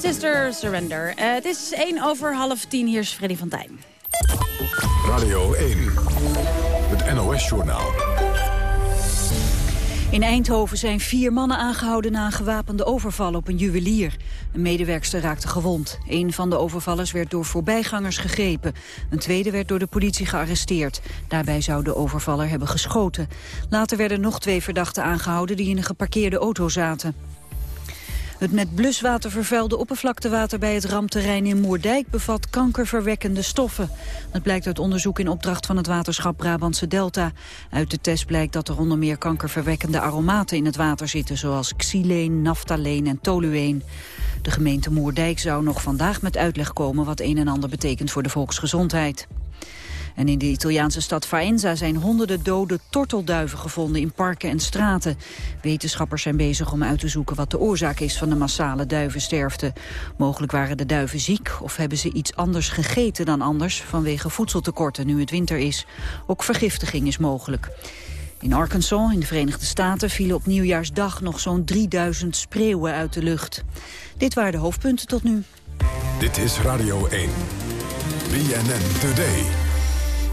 Speaker 3: Sister Surrender. Eh, het is 1 over half 10. Hier is Freddy van Tijn.
Speaker 2: Radio 1, het NOS-journaal.
Speaker 1: In Eindhoven zijn vier mannen aangehouden na een gewapende overval op een juwelier. Een medewerkster raakte gewond. Een van de overvallers werd door voorbijgangers gegrepen. Een tweede werd door de politie gearresteerd. Daarbij zou de overvaller hebben geschoten. Later werden nog twee verdachten aangehouden die in een geparkeerde auto zaten. Het met bluswater vervuilde oppervlaktewater bij het rampterrein in Moerdijk bevat kankerverwekkende stoffen. Dat blijkt uit onderzoek in opdracht van het waterschap Brabantse Delta. Uit de test blijkt dat er onder meer kankerverwekkende aromaten in het water zitten, zoals xyleen, naftaleen en tolueen. De gemeente Moerdijk zou nog vandaag met uitleg komen wat een en ander betekent voor de volksgezondheid. En in de Italiaanse stad Faenza zijn honderden dode tortelduiven gevonden in parken en straten. Wetenschappers zijn bezig om uit te zoeken wat de oorzaak is van de massale duivensterfte. Mogelijk waren de duiven ziek of hebben ze iets anders gegeten dan anders vanwege voedseltekorten nu het winter is. Ook vergiftiging is mogelijk. In Arkansas, in de Verenigde Staten, vielen op nieuwjaarsdag nog zo'n 3000 spreeuwen uit de lucht. Dit waren de hoofdpunten tot nu.
Speaker 2: Dit is Radio 1. BNN Today.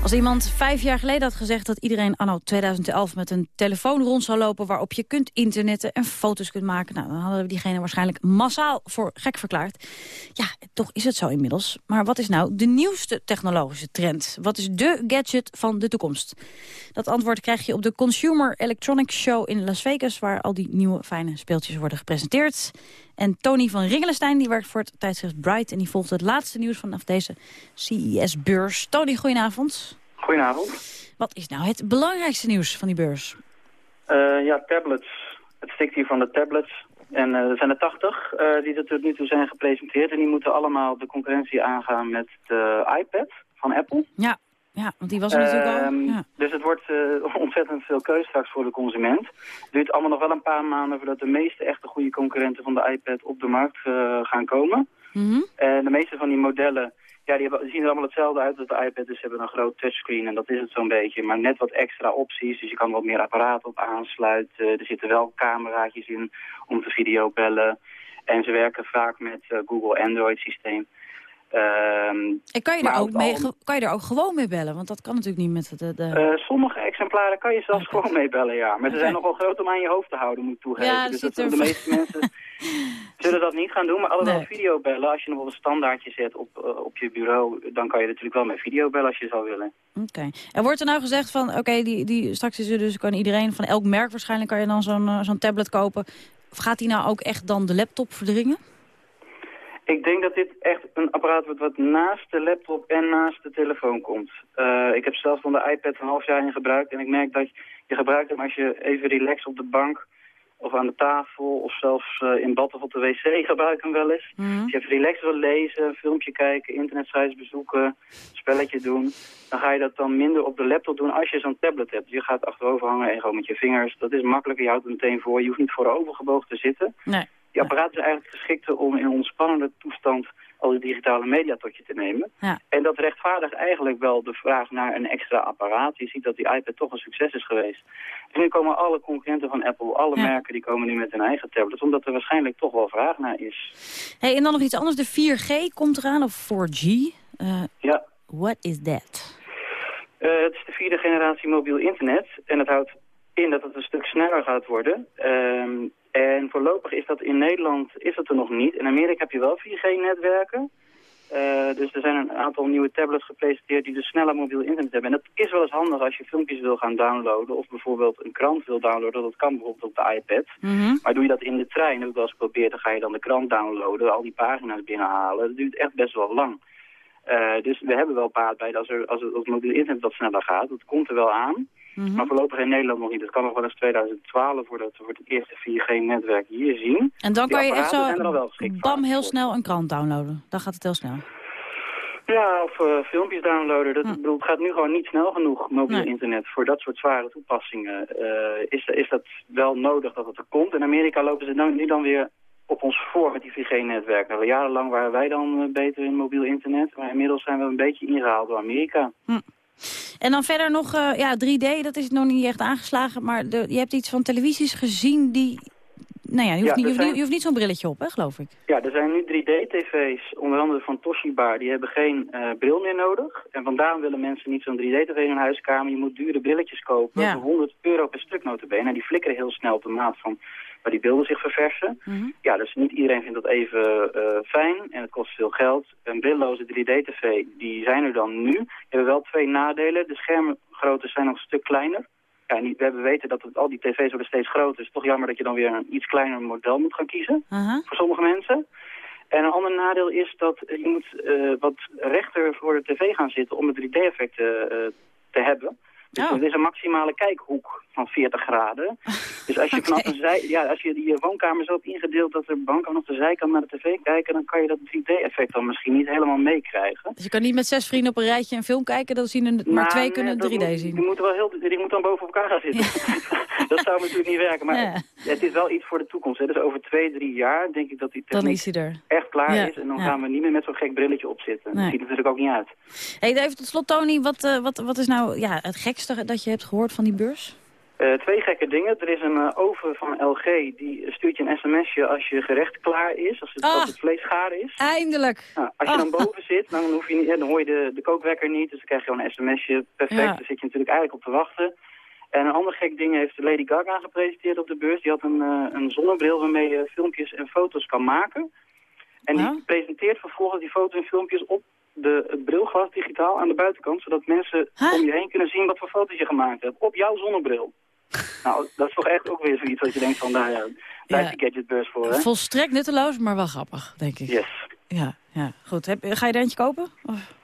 Speaker 3: Als iemand vijf jaar geleden had gezegd dat iedereen anno 2011 met een telefoon rond zou lopen waarop je kunt internetten en foto's kunt maken, nou, dan hadden we diegene waarschijnlijk massaal voor gek verklaard. Ja, toch is het zo inmiddels. Maar wat is nou de nieuwste technologische trend? Wat is de gadget van de toekomst? Dat antwoord krijg je op de Consumer Electronics Show in Las Vegas, waar al die nieuwe fijne speeltjes worden gepresenteerd. En Tony van Ringelenstein die werkt voor het tijdschrift Bright... en die volgt het laatste nieuws vanaf deze CES-beurs. Tony, goedenavond.
Speaker 22: Goedenavond.
Speaker 3: Wat is nou het belangrijkste nieuws van die beurs?
Speaker 22: Uh, ja, tablets. Het stikt hier van de tablets. En uh, er zijn er 80 uh, die er tot nu toe zijn gepresenteerd. En die moeten allemaal de concurrentie aangaan met de iPad van Apple.
Speaker 3: Ja, ja want die was er natuurlijk al.
Speaker 22: Ehm,
Speaker 3: Ja.
Speaker 22: Dus het wordt uh, ontzettend veel keus straks voor de consument. Het duurt allemaal nog wel een paar maanden voordat de meeste echte goede concurrenten van de iPad op de markt uh, gaan komen.
Speaker 3: Mhm.
Speaker 22: En de meeste van die modellen, ja, die, hebben, zien er allemaal hetzelfde uit als de iPad. Dus ze hebben een groot touchscreen en dat is het zo'n beetje. Maar net wat extra opties, dus je kan wat meer apparaten op aansluiten. er zitten wel cameraatjes in om te videobellen. En ze werken vaak met uh, Google Android systeem. Um,
Speaker 3: en kan je, er ook mee, kan je er ook gewoon mee bellen? Want dat kan natuurlijk niet met de... de...
Speaker 22: Uh, sommige exemplaren kan je zelfs okay. gewoon mee bellen, ja. Maar ze okay. zijn nogal groot om aan je hoofd te houden, moet ik toegeven.
Speaker 3: Ja,
Speaker 22: dus
Speaker 3: dat
Speaker 22: de meeste mensen zullen dat niet gaan doen. Maar alhoewel nee. videobellen, als je nog wel een standaardje zet op, uh, op je bureau... dan kan je natuurlijk wel met videobellen als je zou willen.
Speaker 3: Oké. Okay. En wordt er nou gezegd van, oké, die, die, straks is er dus kan iedereen van elk merk waarschijnlijk... kan je dan zo'n uh, zo'n tablet kopen. Of gaat die nou ook echt dan de laptop verdringen?
Speaker 22: Ik denk dat dit echt een apparaat wordt wat naast de laptop en naast de telefoon komt. Uh, ik heb zelf van de iPad een half jaar in gebruikt en ik merk dat je gebruikt hem als je even relaxed op de bank of aan de tafel of zelfs uh, in bad of op de wc gebruik hem wel eens.
Speaker 3: Mhm.
Speaker 22: Als je even relaxed wil lezen, een filmpje kijken, internetsites bezoeken, spelletje doen, dan ga je dat dan minder op de laptop doen als je zo'n tablet hebt. Je gaat achterover hangen en gewoon met je vingers. Dat is makkelijker, je houdt het meteen voor. Je hoeft niet voorovergebogen te zitten.
Speaker 3: Nee.
Speaker 22: Die apparaat is eigenlijk geschikt om in een ontspannende toestand al die digitale media tot je te nemen.
Speaker 3: Ja.
Speaker 22: En dat rechtvaardigt eigenlijk wel de vraag naar een extra apparaat. Je ziet dat die iPad toch een succes is geweest. En nu komen alle concurrenten van Apple, alle
Speaker 3: Ja.
Speaker 22: merken, die komen nu met hun eigen tablets. Omdat er waarschijnlijk toch wel vraag naar is.
Speaker 3: Hey, en dan nog iets anders. De 4G komt eraan, of 4G. Uh,
Speaker 22: Ja.
Speaker 3: what is that?
Speaker 22: Uh, het is de vierde generatie mobiel internet. En het houdt in dat het een stuk sneller gaat worden. Um, en voorlopig is dat in Nederland is dat er nog niet. In Amerika heb je wel 4G-netwerken. Uh, dus er zijn een aantal nieuwe tablets gepresenteerd die dus sneller mobiel internet hebben. En dat is wel eens handig als je filmpjes wil gaan downloaden of bijvoorbeeld een krant wil downloaden. Dat kan bijvoorbeeld op de iPad.
Speaker 3: Mm -hmm.
Speaker 22: Maar doe je dat in de trein, heb ik wel eens geprobeerd, dan ga je dan de krant downloaden, al die pagina's binnenhalen. Dat duurt echt best wel lang. Uh, dus we hebben wel baat bij dat als, er, als het, mobiel internet wat sneller gaat. Dat komt er wel aan.
Speaker 3: Mm -hmm.
Speaker 22: Maar voorlopig in Nederland nog niet. Het kan nog wel eens 2012 voordat we voor het eerste 4G-netwerk hier zien.
Speaker 3: En dan
Speaker 22: Die
Speaker 3: kan je echt zo bam heel snel een krant downloaden. Dan gaat het heel snel.
Speaker 22: Ja, of uh, filmpjes downloaden. Dat,
Speaker 3: Hm.
Speaker 22: bedoel, het gaat nu gewoon niet snel genoeg, mobiel
Speaker 3: Nee.
Speaker 22: internet. Voor dat soort zware toepassingen uh, is, is dat wel nodig dat het er komt. In Amerika lopen ze nu dan weer op ons voor met die 4G-netwerk. Nou, jarenlang waren wij dan uh, beter in mobiel internet. Maar inmiddels zijn we een beetje ingehaald door Amerika.
Speaker 3: Hm. En dan verder nog, uh, ja, 3D, dat is nog niet echt aangeslagen. Maar de, je hebt iets van televisies gezien die nou ja, je hoeft,
Speaker 22: Ja,
Speaker 3: niet, je hoeft, niet-
Speaker 22: zijn-
Speaker 3: zo'n brilletje op, hè, geloof ik.
Speaker 22: Ja, er zijn nu 3D-tv's, onder andere van Toshiba, die hebben geen eh, bril meer nodig. En vandaar willen mensen niet zo'n 3D-tv in hun huiskamer. Je moet dure brilletjes kopen,
Speaker 3: Ja.
Speaker 22: voor 100 euro per stuk notabene. En die flikkeren heel snel op de maat van waar die beelden zich verversen. Ja, dus niet iedereen vindt dat even eh, fijn en het kost veel geld. Een brilloze 3D-tv, die zijn er dan nu. Die hebben wel twee nadelen. De schermgroottes zijn nog een stuk kleiner. Ja, en we hebben weten dat het, al die tv's worden steeds groter. Het is toch jammer dat je dan weer een iets kleiner model moet gaan kiezen. Voor sommige mensen. En een ander nadeel is dat eh, je moet eh, wat rechter voor de tv gaan zitten om het 3D-effect eh, eh, te hebben. Dus het is een maximale kijkhoek van 40 graden. Dus als je vanaf een zij, ja, als je die woonkamer zo hebt ingedeeld dat de bank nog de zijkant naar de tv kijken, dan kan je dat 3D-effect dan misschien niet helemaal meekrijgen.
Speaker 3: Dus je kan niet met zes vrienden op een rijtje een film kijken, dan zien er maar
Speaker 22: Nou,
Speaker 3: twee
Speaker 22: nee,
Speaker 3: kunnen
Speaker 22: dat
Speaker 3: 3D
Speaker 22: moet-
Speaker 3: zien.
Speaker 22: Die moeten wel heel, die moeten dan boven elkaar gaan zitten. dat zou natuurlijk niet werken. Maar
Speaker 3: Ja.
Speaker 22: het is wel iets voor de toekomst. Hè. Dus over twee, drie jaar denk ik dat die
Speaker 3: Dan is er.
Speaker 22: echt klaar
Speaker 3: Ja,
Speaker 22: is. En dan gaan we niet meer met zo'n gek brilletje opzitten.
Speaker 3: Nee.
Speaker 22: Dat ziet er natuurlijk ook niet uit.
Speaker 3: Hey, even tot slot, Tony, wat, eh, wat, wat is nou ja, het gekste dat je hebt gehoord van die beurs?
Speaker 22: Eh, twee gekke dingen. Er is een eh, oven van LG, die stuurt je een sms'je als je gerecht klaar is, als het, als het vlees gaar is.
Speaker 3: Eindelijk!
Speaker 22: Nou, als je dan boven zit, dan, hoef je niet, dan hoor je de, de kookwekker niet, dus dan krijg je gewoon een sms'je. Perfect,
Speaker 3: Ja.
Speaker 22: daar zit je natuurlijk eigenlijk op te wachten. En een ander gek ding heeft Lady Gaga gepresenteerd op de beurs. Die had een, eh, een zonnebril waarmee je filmpjes en foto's kan maken. En die presenteert vervolgens die foto's en filmpjes op de, het brilglas digitaal aan de buitenkant. Zodat mensen om je heen kunnen zien wat voor foto's je gemaakt hebt. Op jouw zonnebril. Nou, dat is toch echt ook weer zoiets wat je denkt van, nou ja, daar is die gadgetbeurs voor, hè?
Speaker 3: Volstrekt nutteloos, maar wel grappig, denk ik.
Speaker 22: Yes.
Speaker 3: Ja, ja. goed. Heb, ga je er eentje kopen? Of-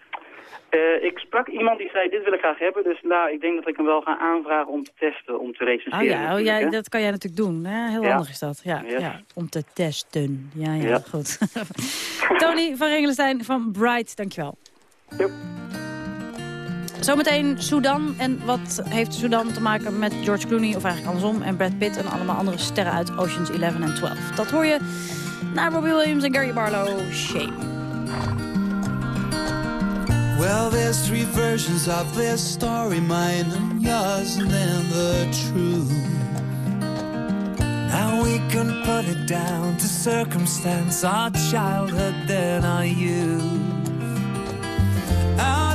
Speaker 22: Eh, ik sprak iemand die zei, dit wil ik graag hebben. Dus nou, ik denk dat ik hem wel ga aanvragen om te testen, om te recenseren.
Speaker 3: Oh ja, oh, ja
Speaker 22: hè.
Speaker 3: dat kan jij natuurlijk doen. Hè? Heel
Speaker 22: Ja.
Speaker 3: handig is dat. Ja,
Speaker 22: Yes.
Speaker 3: ja, om te testen. Ja, ja,
Speaker 22: Ja.
Speaker 3: goed. Tony van Ringelenstein van Bright, dankjewel. Zometeen Sudan. En wat heeft Sudan te maken met George Clooney, of eigenlijk andersom, en Brad Pitt en allemaal andere sterren uit Oceans 11 en 12. Dat hoor je naar Robbie Williams en Gary Barlow. Shame.
Speaker 17: Well, there's three versions of this story, mine and yours, and then the truth. Now we can put it down to circumstance, our childhood, then our youth. Out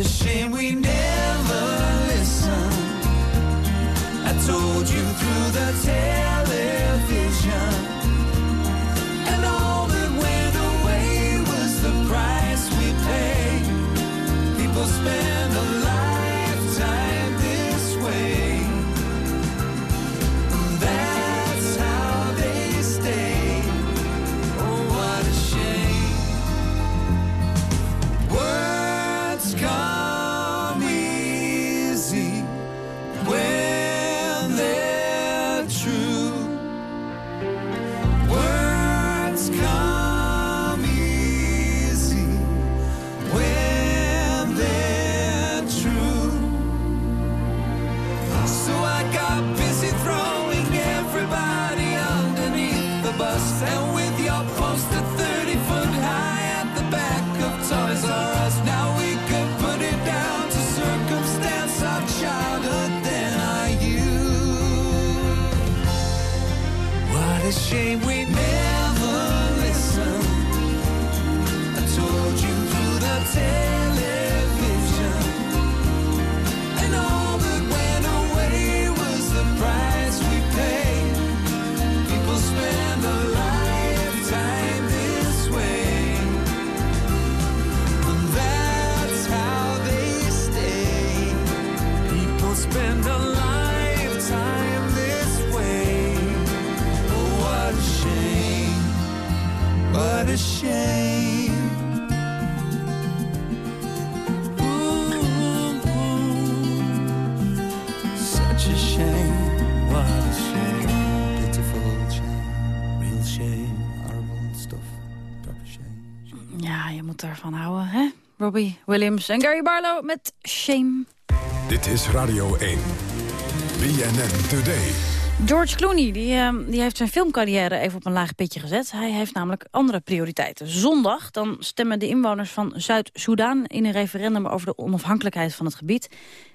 Speaker 17: A shame we never
Speaker 3: Robbie Williams en Gary Barlow met Shame.
Speaker 2: Dit is Radio 1. BNN Today.
Speaker 3: George Clooney die, eh, die heeft zijn filmcarrière even op een laag pitje gezet. Hij heeft namelijk andere prioriteiten. Zondag dan stemmen de inwoners van Zuid-Soedan... in een referendum over de onafhankelijkheid van het gebied.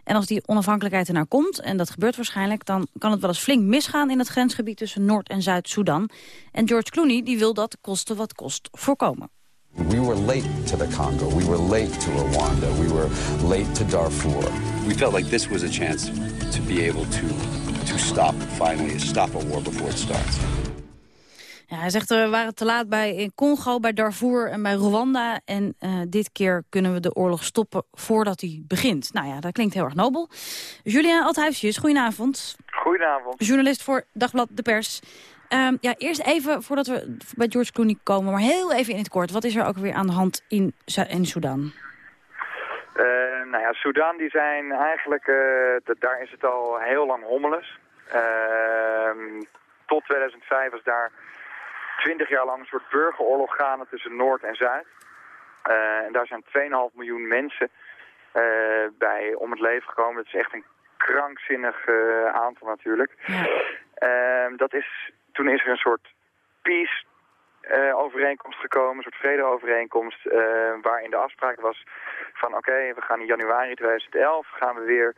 Speaker 3: En als die onafhankelijkheid ernaar komt, en dat gebeurt waarschijnlijk... dan kan het wel eens flink misgaan in het grensgebied tussen Noord- en Zuid-Soedan. En George Clooney die wil dat koste wat kost voorkomen.
Speaker 23: We were late to the Congo. We were late to Rwanda. We were late to Darfur.
Speaker 24: We felt like this was a chance to be able to to stop finally stop a war before it starts.
Speaker 3: Ja, hij zegt we waren te laat bij in Congo, bij Darfur en bij Rwanda. En uh, dit keer kunnen we de oorlog stoppen voordat hij begint. Nou ja, dat klinkt heel erg nobel. Julian Althuisjes, goedenavond.
Speaker 25: Goedenavond.
Speaker 3: Journalist voor Dagblad De Pers. Um, ja, eerst even, voordat we bij George Clooney komen, maar heel even in het kort. Wat is er ook weer aan de hand in, in Sudan?
Speaker 25: Uh, nou ja, Sudan die zijn eigenlijk, uh, daar is het al heel lang hommeles. Uh, tot 2005 was daar 20 jaar lang een soort burgeroorlog gaande tussen Noord en Zuid. Uh, en daar zijn 2,5 miljoen mensen bij om het leven gekomen. Dat is echt een krankzinnig aantal natuurlijk. Ja. Ehm, dat is, toen is er een soort peace uh, overeenkomst gekomen, een soort vredeovereenkomst, uh, waarin de afspraak was van oké, okay, we gaan in januari 2011 gaan we weer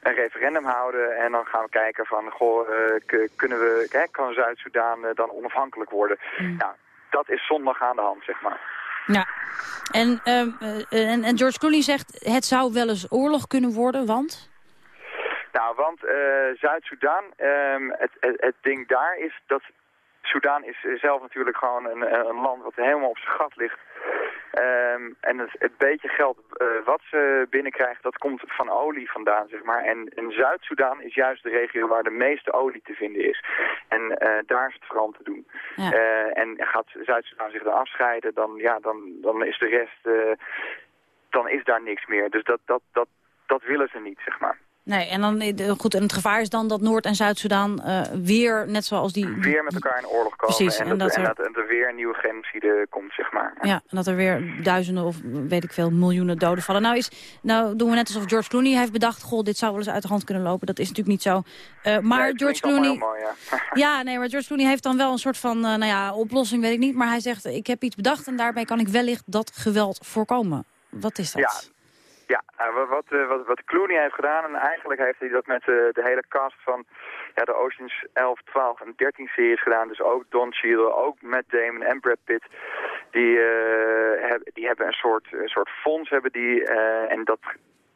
Speaker 25: een referendum houden en dan gaan we kijken van goh, uh, kunnen we, hè, kan Zuid-Soedan dan onafhankelijk worden? Mm. Nou, dat is zondag aan de hand, zeg maar.
Speaker 3: Ja, en, en, en George Clooney zegt het zou wel eens oorlog kunnen worden, want...
Speaker 25: Nou, want Zuid-Soedan, um, het, het, het ding daar is dat Soudaan is zelf natuurlijk gewoon een, een, land wat helemaal op zijn gat ligt. Um, en het, het, beetje geld uh, wat ze binnenkrijgen, dat komt van olie vandaan, zeg maar. En, en Zuid-Soedan is juist de regio waar de meeste olie te vinden is. En uh, daar is het vooral te doen. Ja. Uh, en gaat Zuid-Soedan zich dan afscheiden, dan, ja, dan, dan is de rest, dan is daar niks meer. Dus dat, dat, dat, dat willen ze niet, zeg maar.
Speaker 3: Nee, en dan goed, en het gevaar is dan dat Noord- en Zuid-Soedan uh, weer, net zoals die...
Speaker 25: Weer met elkaar in oorlog komen
Speaker 3: Precies,
Speaker 25: en,
Speaker 3: en,
Speaker 25: dat,
Speaker 3: dat,
Speaker 25: er... en dat er weer een nieuwe genocide komt, zeg maar.
Speaker 3: Ja. ja, en dat er weer duizenden of weet ik veel, miljoenen doden vallen. Nou, is, nou doen we net alsof George Clooney heeft bedacht, goh, dit zou wel eens uit de hand kunnen lopen. Dat is natuurlijk niet zo. Uh, maar
Speaker 25: nee,
Speaker 3: George Clooney...
Speaker 25: Mooi, ja.
Speaker 3: ja, nee, maar George Clooney heeft dan wel een soort van, uh, nou ja, oplossing, weet ik niet. Maar hij zegt, ik heb iets bedacht en daarbij kan ik wellicht dat geweld voorkomen. Wat is dat?
Speaker 25: Ja. Ja, nou, wat, wat, wat Clooney heeft gedaan, en eigenlijk heeft hij dat met de, de hele cast van ja, de Oceans 11, 12 en 13 series gedaan. Dus ook Don Cheadle, ook Matt Damon en Brad Pitt. Die, uh, hebben, die hebben een soort, een soort fonds hebben die, uh, en dat,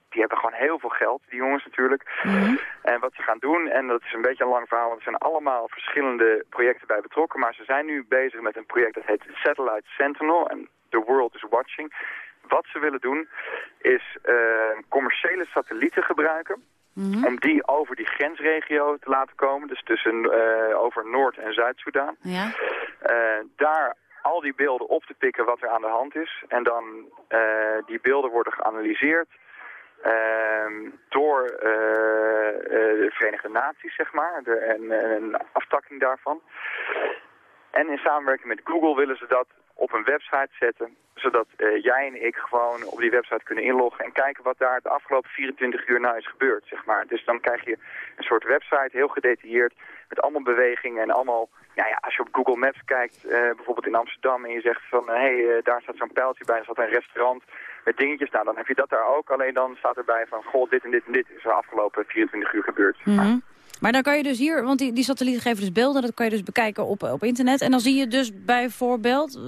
Speaker 25: die hebben gewoon heel veel geld, die jongens natuurlijk. Mm -hmm. En wat ze gaan doen, en dat is een beetje een lang verhaal, want er zijn allemaal verschillende projecten bij betrokken. Maar ze zijn nu bezig met een project dat heet Satellite Sentinel en The World is Watching. Wat ze willen doen is uh, commerciële satellieten gebruiken. Mm -hmm. Om die over die grensregio te laten komen. Dus tussen uh, over Noord- en Zuid-Soedan.
Speaker 3: Ja.
Speaker 25: Uh, daar al die beelden op te pikken wat er aan de hand is. En dan die beelden worden geanalyseerd. Uh, door de Verenigde Naties, zeg maar, de, en, een aftakking daarvan. En in samenwerking met Google willen ze dat op een website zetten, zodat uh, jij en ik gewoon op die website kunnen inloggen en kijken wat daar de afgelopen 24 uur nou is gebeurd, zeg maar. Dus dan krijg je een soort website, heel gedetailleerd, met allemaal bewegingen en allemaal, nou ja, als je op Google Maps kijkt, uh, bijvoorbeeld in Amsterdam, en je zegt van, hé, hey, uh, daar staat zo'n pijltje bij, er staat een restaurant met dingetjes, nou, dan heb je dat daar ook, alleen dan staat erbij van, goh, dit en dit en dit is er afgelopen 24 uur gebeurd.
Speaker 3: -hmm. Maar dan kan je dus hier, want die, die satellieten geven dus beelden... dat kan je dus bekijken op, op internet. En dan zie je dus bijvoorbeeld, uh,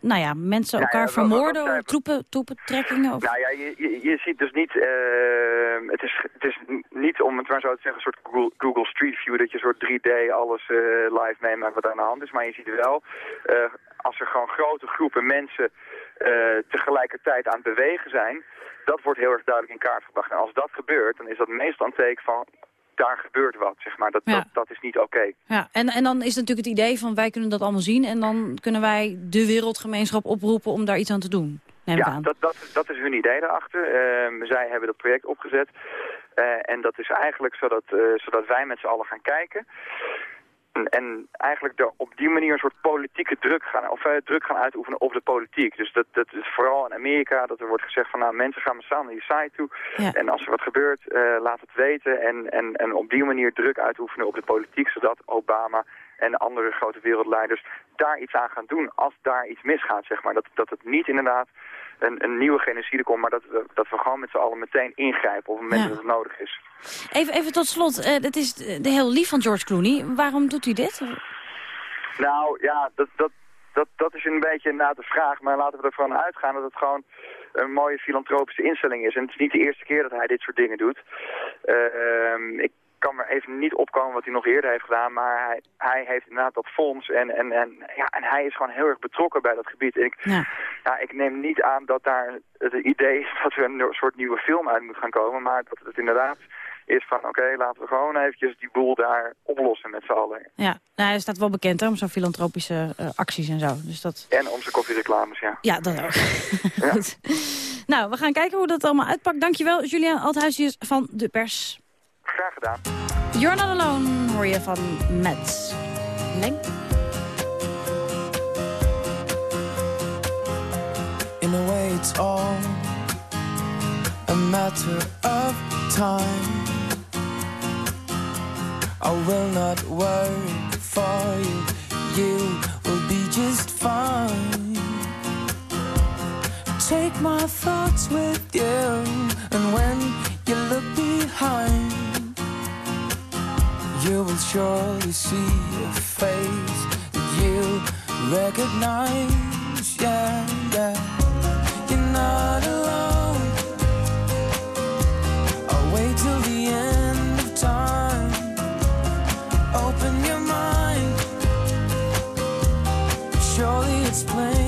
Speaker 3: nou ja, mensen elkaar ja, vermoorden... Of troepen, troepentrekkingen? Of...
Speaker 25: Nou ja, je, je, je ziet dus niet... Uh, het, is, het is niet, om het maar zo te zeggen, een soort Google, Google Street View... dat je een soort 3D alles uh, live meemaakt wat aan de hand is. Maar je ziet wel, als er gewoon grote groepen mensen... tegelijkertijd aan het bewegen zijn dat wordt heel erg duidelijk in kaart gebracht. En als dat gebeurt, dan is dat meestal een teken van daar gebeurt wat, zeg maar. Dat, dat, dat, is niet oké.
Speaker 3: Ja, en, en dan is natuurlijk het idee van wij kunnen dat allemaal zien... en dan kunnen wij de wereldgemeenschap oproepen om daar iets aan te doen. Neem
Speaker 25: ja, dat, dat, dat is hun idee daarachter. Uh, zij hebben dat project opgezet. Uh, en dat is eigenlijk zodat, uh, zodat wij met z'n allen gaan kijken. En eigenlijk er op die manier een soort politieke druk gaan, of, uh, druk gaan uitoefenen op de politiek. Dus dat, dat is vooral in Amerika dat er wordt gezegd van nou mensen gaan massaal naar die site toe. En als er wat gebeurt, uh, laat het weten. En, en, en op die manier druk uitoefenen op de politiek, zodat Obama en andere grote wereldleiders daar iets aan gaan doen als daar iets misgaat, zeg maar. Dat, dat het niet inderdaad een, een nieuwe genocide komt, maar dat we, dat we gewoon met z'n allen meteen ingrijpen op het moment dat het nodig is.
Speaker 3: Even, even tot slot, uh, het is de heel lief van George Clooney. Waarom doet hij dit?
Speaker 25: Nou ja, dat, dat, dat, dat is een beetje na de vraag, maar laten we ervan uitgaan dat het gewoon een mooie filantropische instelling is. En het is niet de eerste keer dat hij dit soort dingen doet. Uh, ik kan er even niet opkomen wat hij nog eerder heeft gedaan. Maar hij, hij heeft inderdaad dat fonds. En, en, en, ja, en hij is gewoon heel erg betrokken bij dat gebied. ik, ja. ja. ik neem niet aan dat daar het idee is dat er een soort nieuwe film uit moet gaan komen. Maar dat het inderdaad is van oké, laten we gewoon eventjes die boel daar oplossen met z'n allen.
Speaker 3: Ja, nou, hij staat wel bekend hè, om zo'n filantropische uh, acties en zo. Dus dat...
Speaker 25: En om zijn koffiereclames, ja.
Speaker 3: Ja, dat ook. ja. nou, we gaan kijken hoe dat allemaal uitpakt. Dankjewel, Julian Althuisjes van De Pers.
Speaker 25: Graag gedaan.
Speaker 3: You're Not Alone hoor je van Matt Leng.
Speaker 17: In a way it's all a matter of time I will not worry for you You will be just fine Take my thoughts with you And when you look behind you will surely see a face that you recognize. Yeah, yeah. You're not alone. I'll wait till the end of time. Open your mind. Surely it's plain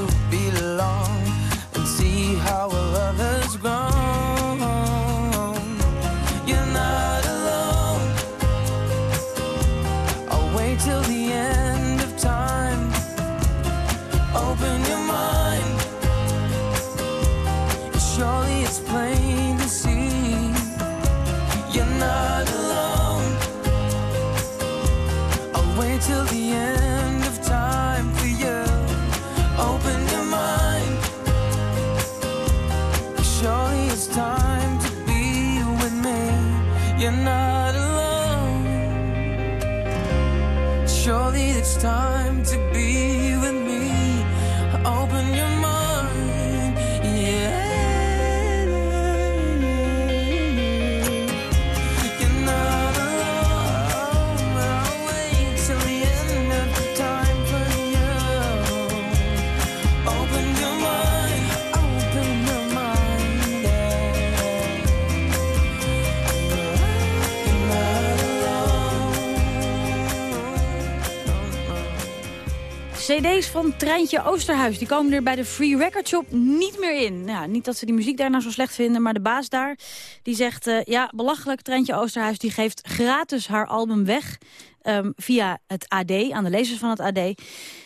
Speaker 3: cd's van Treintje Oosterhuis. Die komen er bij de Free Record Shop niet meer in. Ja, niet dat ze die muziek daar nou zo slecht vinden, maar de baas daar... die zegt, eh, ja, belachelijk, Treintje Oosterhuis... die geeft gratis haar album weg ehm, via het AD, aan de lezers van het AD.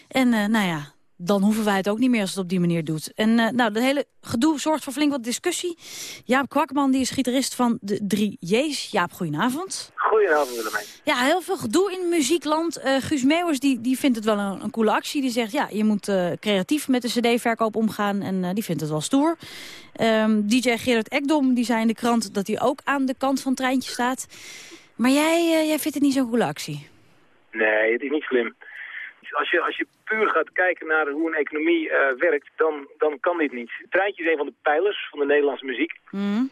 Speaker 3: En uh, nou ja, dan hoeven wij het ook niet meer als het op die manier doet. En uh, nou, dat hele gedoe zorgt voor flink wat discussie. Jaap Kwakman, die is gitarist van de drie J's. Jaap, goedenavond.
Speaker 26: Goedenavond, Willemijn.
Speaker 3: Ja, heel veel gedoe in muziekland. Uh, Guus Meeuwers die, die vindt het wel een, een coole actie. Die zegt, ja, je moet uh, creatief met de cd-verkoop omgaan. En die vindt het wel stoer. Um, DJ Gerard Ekdom, die zei in de krant dat hij ook aan de kant van het treintje staat. Maar jij, jij vindt het niet zo'n coole actie?
Speaker 26: Nee, het is niet slim. Als je, als je puur gaat kijken naar hoe een economie werkt, dan, dan kan dit niet. Het treintje is een van de pijlers van de Nederlandse muziek.
Speaker 3: Mm.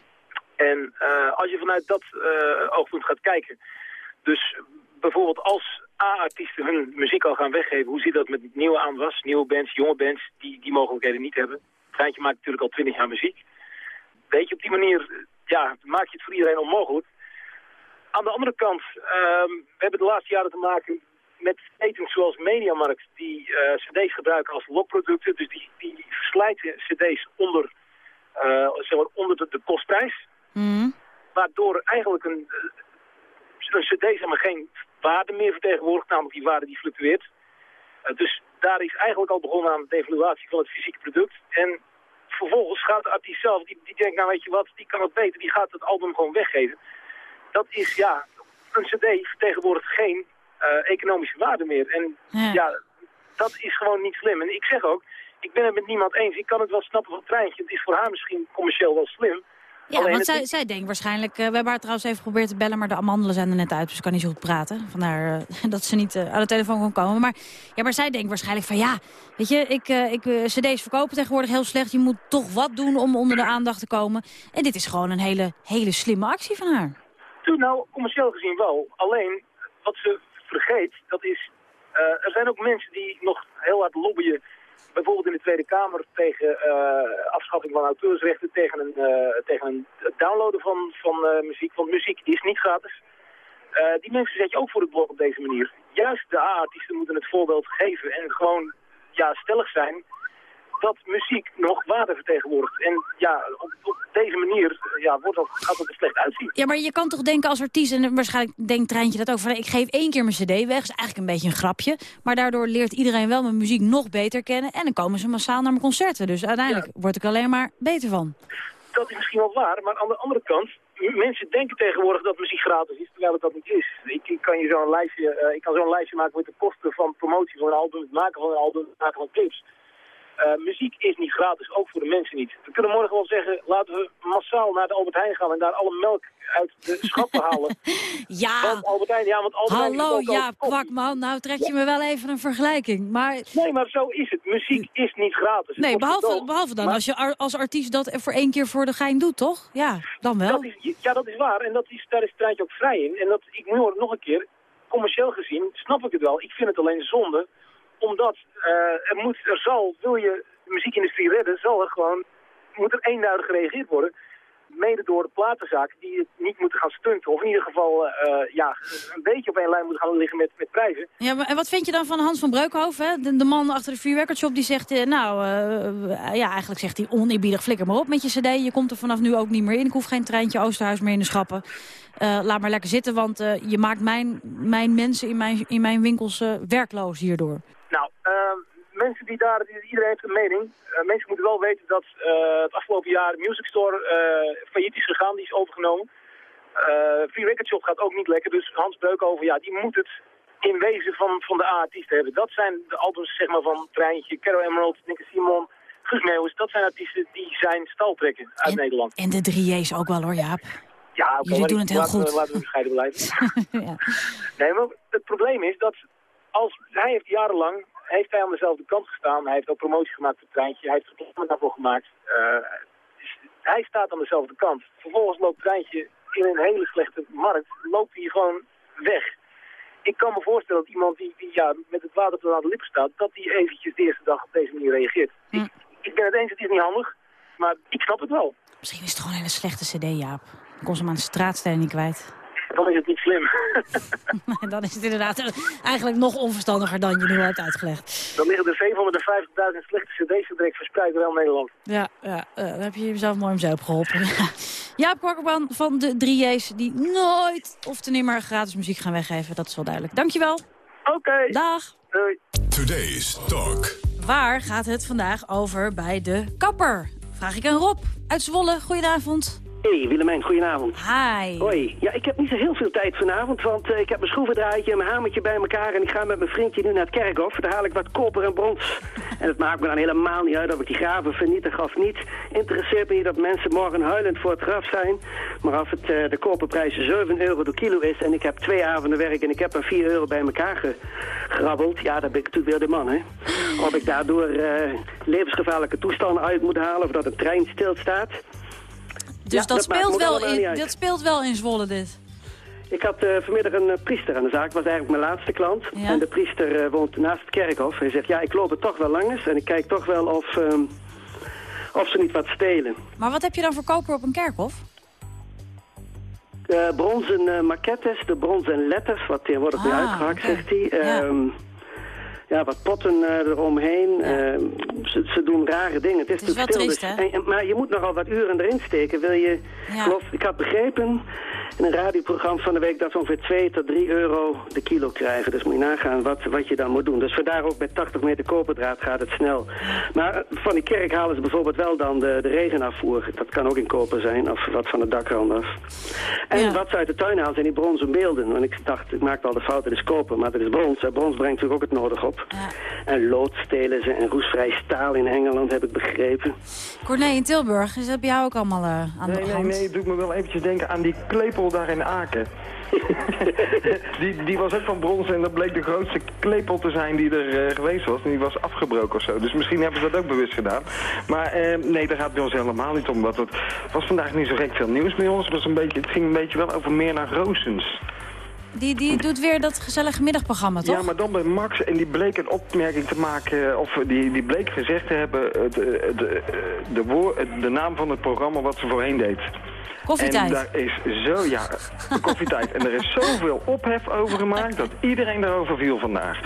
Speaker 26: En uh, als je vanuit dat uh, oogpunt gaat kijken, dus bijvoorbeeld als A-artiesten hun muziek al gaan weggeven, hoe zit dat met nieuwe aanwas, nieuwe bands, jonge bands, die die mogelijkheden niet hebben. Treintje maakt natuurlijk al twintig jaar muziek. Weet je, op die manier ja, maak je het voor iedereen onmogelijk. Aan de andere kant, uh, we hebben de laatste jaren te maken met etens zoals Mediamarkt, die uh, cd's gebruiken als lokproducten. Dus die, die verslijten cd's onder, uh, zeg maar onder de, de kostprijs.
Speaker 3: Mm.
Speaker 26: Waardoor eigenlijk een, een cd zeg maar, geen waarde meer vertegenwoordigt, namelijk die waarde die fluctueert. Uh, dus daar is eigenlijk al begonnen aan de evaluatie van het fysieke product. En vervolgens gaat de artiest zelf, die, die denkt, nou weet je wat, die kan het beter, die gaat het album gewoon weggeven. Dat is, ja, een cd vertegenwoordigt geen economische waarde meer. En ja. ja. dat is gewoon niet slim. En ik zeg ook, ik ben het met niemand eens. Ik kan het wel snappen van het treintje. Het is voor haar misschien commercieel wel slim.
Speaker 3: Ja, Alleen want zij, zij denkt waarschijnlijk... Uh, we hebben haar trouwens even geprobeerd te bellen, maar de amandelen zijn er net uit. Dus ze kan niet zo goed praten. Vandaar uh, dat ze niet uh, aan de telefoon kon komen. Maar, ja, maar zij denkt waarschijnlijk van ja, weet je, ik, ik, cd's verkopen tegenwoordig heel slecht. Je moet toch wat doen om onder de aandacht te komen. En dit is gewoon een hele, hele slimme actie van haar.
Speaker 26: Toen nou, commercieel gezien wel. Alleen, wat ze vergeet, dat is... er zijn ook mensen die nog heel hard lobbyen bijvoorbeeld in de Tweede Kamer tegen uh, afschaffing van auteursrechten, tegen een, uh, tegen een downloaden van, van muziek. Want muziek is niet gratis. die mensen zet je ook voor het blok op deze manier. Juist de A-artiesten moeten het voorbeeld geven en gewoon ja, stellig zijn dat muziek nog waarde vertegenwoordigt. En ja, op, op deze manier ja, wordt dat, gaat het er slecht uitzien.
Speaker 3: Ja, maar je kan toch denken als artiest, en waarschijnlijk denkt Treintje dat ook, van ik geef één keer mijn cd weg, is eigenlijk een beetje een grapje. Maar daardoor leert iedereen wel mijn muziek nog beter kennen en dan komen ze massaal naar mijn concerten. Dus uiteindelijk ja. word ik alleen maar beter van.
Speaker 26: Dat is misschien wel waar, maar aan de andere kant, mensen denken tegenwoordig dat muziek gratis is, terwijl het dat niet is. Ik, ik kan je zo'n lijstje, uh, ik kan zo'n lijstje maken met de kosten van promotie van een album, het maken van een album, het maken van clips. Uh, muziek is niet gratis, ook voor de mensen niet. We kunnen morgen wel zeggen, laten we massaal naar de Albert Heijn gaan en daar alle melk uit de schappen halen.
Speaker 3: ja.
Speaker 26: Want Albert Heijn, ja, want Albert Heijn
Speaker 3: Hallo, ja, Kwakman, nou trek je ja. me wel even een vergelijking. Maar...
Speaker 26: Nee, maar zo is het. Muziek is niet gratis.
Speaker 3: Nee, behalve, behalve dan maar... als je als artiest dat voor één keer voor de gein doet, toch? Ja, dan wel.
Speaker 26: Dat is, ja, dat is waar. En dat is, daar is het treintje ook vrij in. En dat, ik moet nog een keer, commercieel gezien, snap ik het wel. Ik vind het alleen zonde omdat uh, er, moet, er zal, wil je de muziekindustrie redden, zal er gewoon, moet er eenduidig gereageerd worden. Mede door de platenzaken die het niet moeten gaan stunten. Of in ieder geval uh, ja, een beetje op één lijn moeten gaan liggen met, met prijzen.
Speaker 3: Ja, maar, en wat vind je dan van Hans van Breukhoven? De, de man achter de Free die zegt, uh, nou, ja, eigenlijk zegt hij oneerbiedig, flikker maar op met je cd. Je komt er vanaf nu ook niet meer in. Ik hoef geen treintje Oosterhuis meer in de schappen. laat maar lekker zitten, want je maakt mijn, mijn mensen in mijn, in mijn winkels werkloos hierdoor.
Speaker 26: Nou, mensen die daar, iedereen heeft een mening. Uh, mensen moeten wel weten dat uh, het afgelopen jaar Music Store uh, failliet is gegaan, die is overgenomen. Free Record Shop gaat ook niet lekker, dus Hans Breukhoven, ja, die moet het in wezen van, van de A-artiesten hebben. Dat zijn de albums zeg maar, van Treintje, Carol Emerald, Nicky Simon, Guus Meeuwis. Dat zijn artiesten die zijn stal trekken uit
Speaker 3: en,
Speaker 26: Nederland.
Speaker 3: En de drie J's ook wel hoor, Jaap.
Speaker 26: Ja, okay,
Speaker 3: Jullie doen het heel
Speaker 26: laten,
Speaker 3: goed.
Speaker 26: Laten we bescheiden blijven. ja. Nee, maar het probleem is dat als, hij heeft jarenlang heeft hij aan dezelfde kant gestaan. Hij heeft ook promotie gemaakt voor het treintje. Hij heeft reclame daarvoor gemaakt. Uh, hij staat aan dezelfde kant. Vervolgens loopt het treintje in een hele slechte markt. Loopt hij gewoon weg. Ik kan me voorstellen dat iemand die, die ja, met het water tot aan de lippen staat... dat die eventjes de eerste dag op deze manier reageert.
Speaker 3: Hm.
Speaker 26: Ik, ik ben het eens, het is niet handig. Maar ik snap het wel.
Speaker 3: Misschien is het gewoon een hele slechte cd, Jaap. Dan kon ze hem aan de straatstenen niet kwijt.
Speaker 26: Dan is het niet slim.
Speaker 3: Dan is het inderdaad eigenlijk nog onverstandiger dan je nu al hebt uitgelegd.
Speaker 26: Dan liggen er 750.000 slechte cd's direct verspreid door heel Nederland.
Speaker 3: Ja, ja eh, dan heb je jezelf mooi om zeep geholpen. Jaap Korkerman van de 3J's die nooit of te nimmer gratis muziek gaan weggeven. Dat is wel duidelijk. Dankjewel.
Speaker 26: Oké.
Speaker 3: Dag.
Speaker 26: Doei.
Speaker 2: Today's Talk.
Speaker 3: Waar gaat het vandaag over bij de kapper? Vraag ik aan Rob uit Zwolle. Goedenavond.
Speaker 27: Hey Willemijn, goedenavond.
Speaker 3: Hi.
Speaker 27: Hoi. Ja, ik heb niet zo heel veel tijd vanavond, want eh, ik heb mijn schroevendraadje en mijn hamertje bij elkaar en ik ga met mijn vriendje nu naar het kerkhof. Daar haal ik wat koper en brons. En het maakt me dan helemaal niet uit of ik die graven vernietig of niet. Interesseert me niet dat mensen morgen huilend voor het graf zijn. Maar als het, eh, de koperprijs 7 euro de kilo is en ik heb twee avonden werk en ik heb er 4 euro bij elkaar gegrabbeld, ja, dan ben ik natuurlijk weer de man, hè. Of ik daardoor eh, levensgevaarlijke toestanden uit moet halen of dat een trein stilstaat.
Speaker 3: Dus
Speaker 27: Ja,
Speaker 3: dat,
Speaker 27: dat
Speaker 3: speelt wel in, dat speelt wel in Zwolle, dit.
Speaker 27: Ik had eh, vanmiddag een eh, priester aan de zaak. was eigenlijk mijn laatste klant.
Speaker 3: Ja.
Speaker 27: En de priester eh, woont naast het kerkhof. Hij zegt, ja, ik loop er toch wel langs. En ik kijk toch wel of, ehm, of ze niet wat stelen.
Speaker 3: Maar wat heb je dan voor koper op een kerkhof?
Speaker 27: Bronzen maquettes, de bronzen letters, wat tegenwoordig weer
Speaker 3: Ah,
Speaker 27: uitgehakt,
Speaker 3: oké.
Speaker 27: zegt hij.
Speaker 3: Ja.
Speaker 27: Ehm, ja, wat potten eh, eromheen. Ehm, ze, ze doen rare dingen. Het is,
Speaker 3: Het is wel
Speaker 27: natuurlijk
Speaker 3: triest,
Speaker 27: dus- en- maar je moet nogal wat uren erin steken. Wil je,
Speaker 3: Ja.
Speaker 27: geloof, ik had begrepen in een radioprogramma van de week dat ongeveer 2 tot 3 euro de kilo krijgen. Dus moet je nagaan wat, wat je dan moet doen. Dus vandaar ook bij 80 meter koperdraad gaat het snel. Maar van die kerk halen ze bijvoorbeeld wel dan de, de regenafvoer. Dat kan ook in koper zijn, of wat van de dakrand af. En wat ze uit de tuin halen zijn die bronzen beelden. Want ik dacht, ik maakte al de fout, het is koper, maar het is brons. En brons brengt natuurlijk ook het nodig op. En lood stelen ze en roestvrij staal in Engeland, heb ik begrepen.
Speaker 3: Corné in Tilburg, is dat bij jou ook allemaal eh, aan
Speaker 28: Nee,
Speaker 3: de
Speaker 28: nee,
Speaker 3: hand?
Speaker 28: nee, het doet me wel eventjes denken aan die klepel daar in Aken. die, die was ook van brons en dat bleek de grootste klepel te zijn die er eh, geweest was. En die was afgebroken of zo. Dus misschien hebben ze dat ook bewust gedaan. Maar eh, nee, daar gaat het bij ons helemaal niet om. Want het was vandaag niet zo gek veel nieuws bij ons. Het, was een beetje, het ging een beetje wel over meer naar Roosens.
Speaker 3: Die, die doet weer dat gezellige middagprogramma, toch?
Speaker 28: Ja, maar dan bij Max. En die bleek een opmerking te maken, of die, die bleek gezegd te hebben, het, eh, de, eh, de, woor- de naam van het programma wat ze voorheen deed.
Speaker 3: Koffietijd.
Speaker 28: En daar is zo, ja, de koffietijd. En er is zoveel ophef over gemaakt dat iedereen daarover viel vandaag.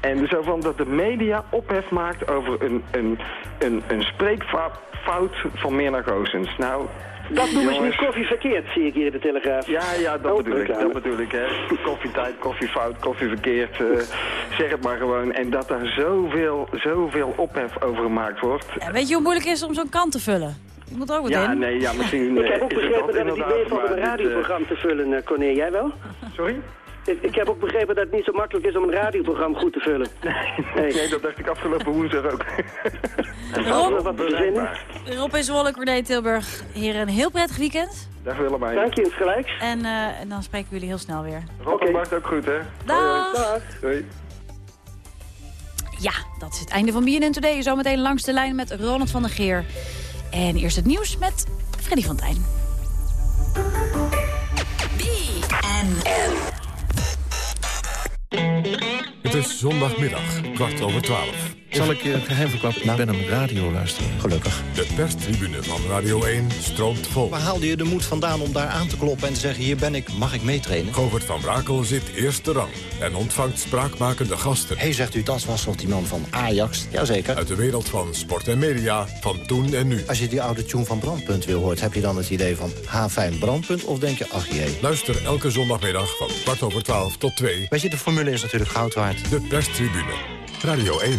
Speaker 28: En dus zo van dat de media ophef maakt over een, een, een, een spreekfout van meer naar Goosens. Nou,
Speaker 27: Dat noemen ze
Speaker 28: jongens,
Speaker 27: niet koffie verkeerd, zie ik hier in de Telegraaf.
Speaker 28: ja, ja, dat
Speaker 27: Oh,
Speaker 28: bedoel ik. Dat bedoel ik, hè. Koffietijd, koffiefout, koffieverkeerd. eh zeg het maar gewoon. En dat daar zoveel, zoveel ophef over gemaakt wordt.
Speaker 3: Ja, weet je hoe moeilijk het is om zo'n kant te vullen? Je moet ook wat
Speaker 28: Ja,
Speaker 3: in.
Speaker 28: nee, ja, misschien
Speaker 27: Ik
Speaker 28: eh,
Speaker 27: heb ook
Speaker 28: is het
Speaker 27: begrepen
Speaker 28: dat
Speaker 27: dat het idee van een
Speaker 28: dit, eh,
Speaker 27: radioprogramma te vullen, eh, Corné. Jij wel?
Speaker 28: Sorry?
Speaker 27: Ik, ik heb ook begrepen dat het niet zo makkelijk is om een radioprogramma goed te vullen.
Speaker 28: Nee, nee, dat dacht ik afgelopen woensdag ook.
Speaker 27: Rob, wat.
Speaker 3: Rob Corné in Tilburg. Heren, een heel prettig weekend.
Speaker 28: Dag Willemijn.
Speaker 27: Dank je, het gelijks.
Speaker 3: En, eh, en dan spreken we jullie heel snel weer.
Speaker 28: Rob en Bart ook goed, hè?
Speaker 3: Dag.
Speaker 28: Hoi. Doei.
Speaker 3: Ja, dat is het einde van BNN Today. Zometeen langs de lijn met Ronald van der Geer. En eerst het nieuws met Freddy van Tijn.
Speaker 2: Het is zondagmiddag, kwart over twaalf.
Speaker 29: Zal ik je een geheim verklappen? Ik ben een radio luisteren. Gelukkig.
Speaker 2: De perstribune van Radio 1 stroomt vol.
Speaker 30: Waar haalde je de moed vandaan om daar aan te kloppen en te zeggen... hier ben ik, mag ik meetrainen?
Speaker 2: Govert van Brakel zit eerste rang en ontvangt spraakmakende gasten.
Speaker 30: Hé, hey, zegt u, dat was toch die man van Ajax? Jazeker.
Speaker 2: Uit de wereld van sport en media, van toen en nu.
Speaker 30: Als je die oude tune van Brandpunt weer hoort... heb je dan het idee van ha, fijn Brandpunt of denk je, ach jee?
Speaker 2: Luister elke zondagmiddag van kwart over twaalf tot twee.
Speaker 30: Weet je, de formule is natuurlijk goud waard.
Speaker 2: De perstribune. Radio 1.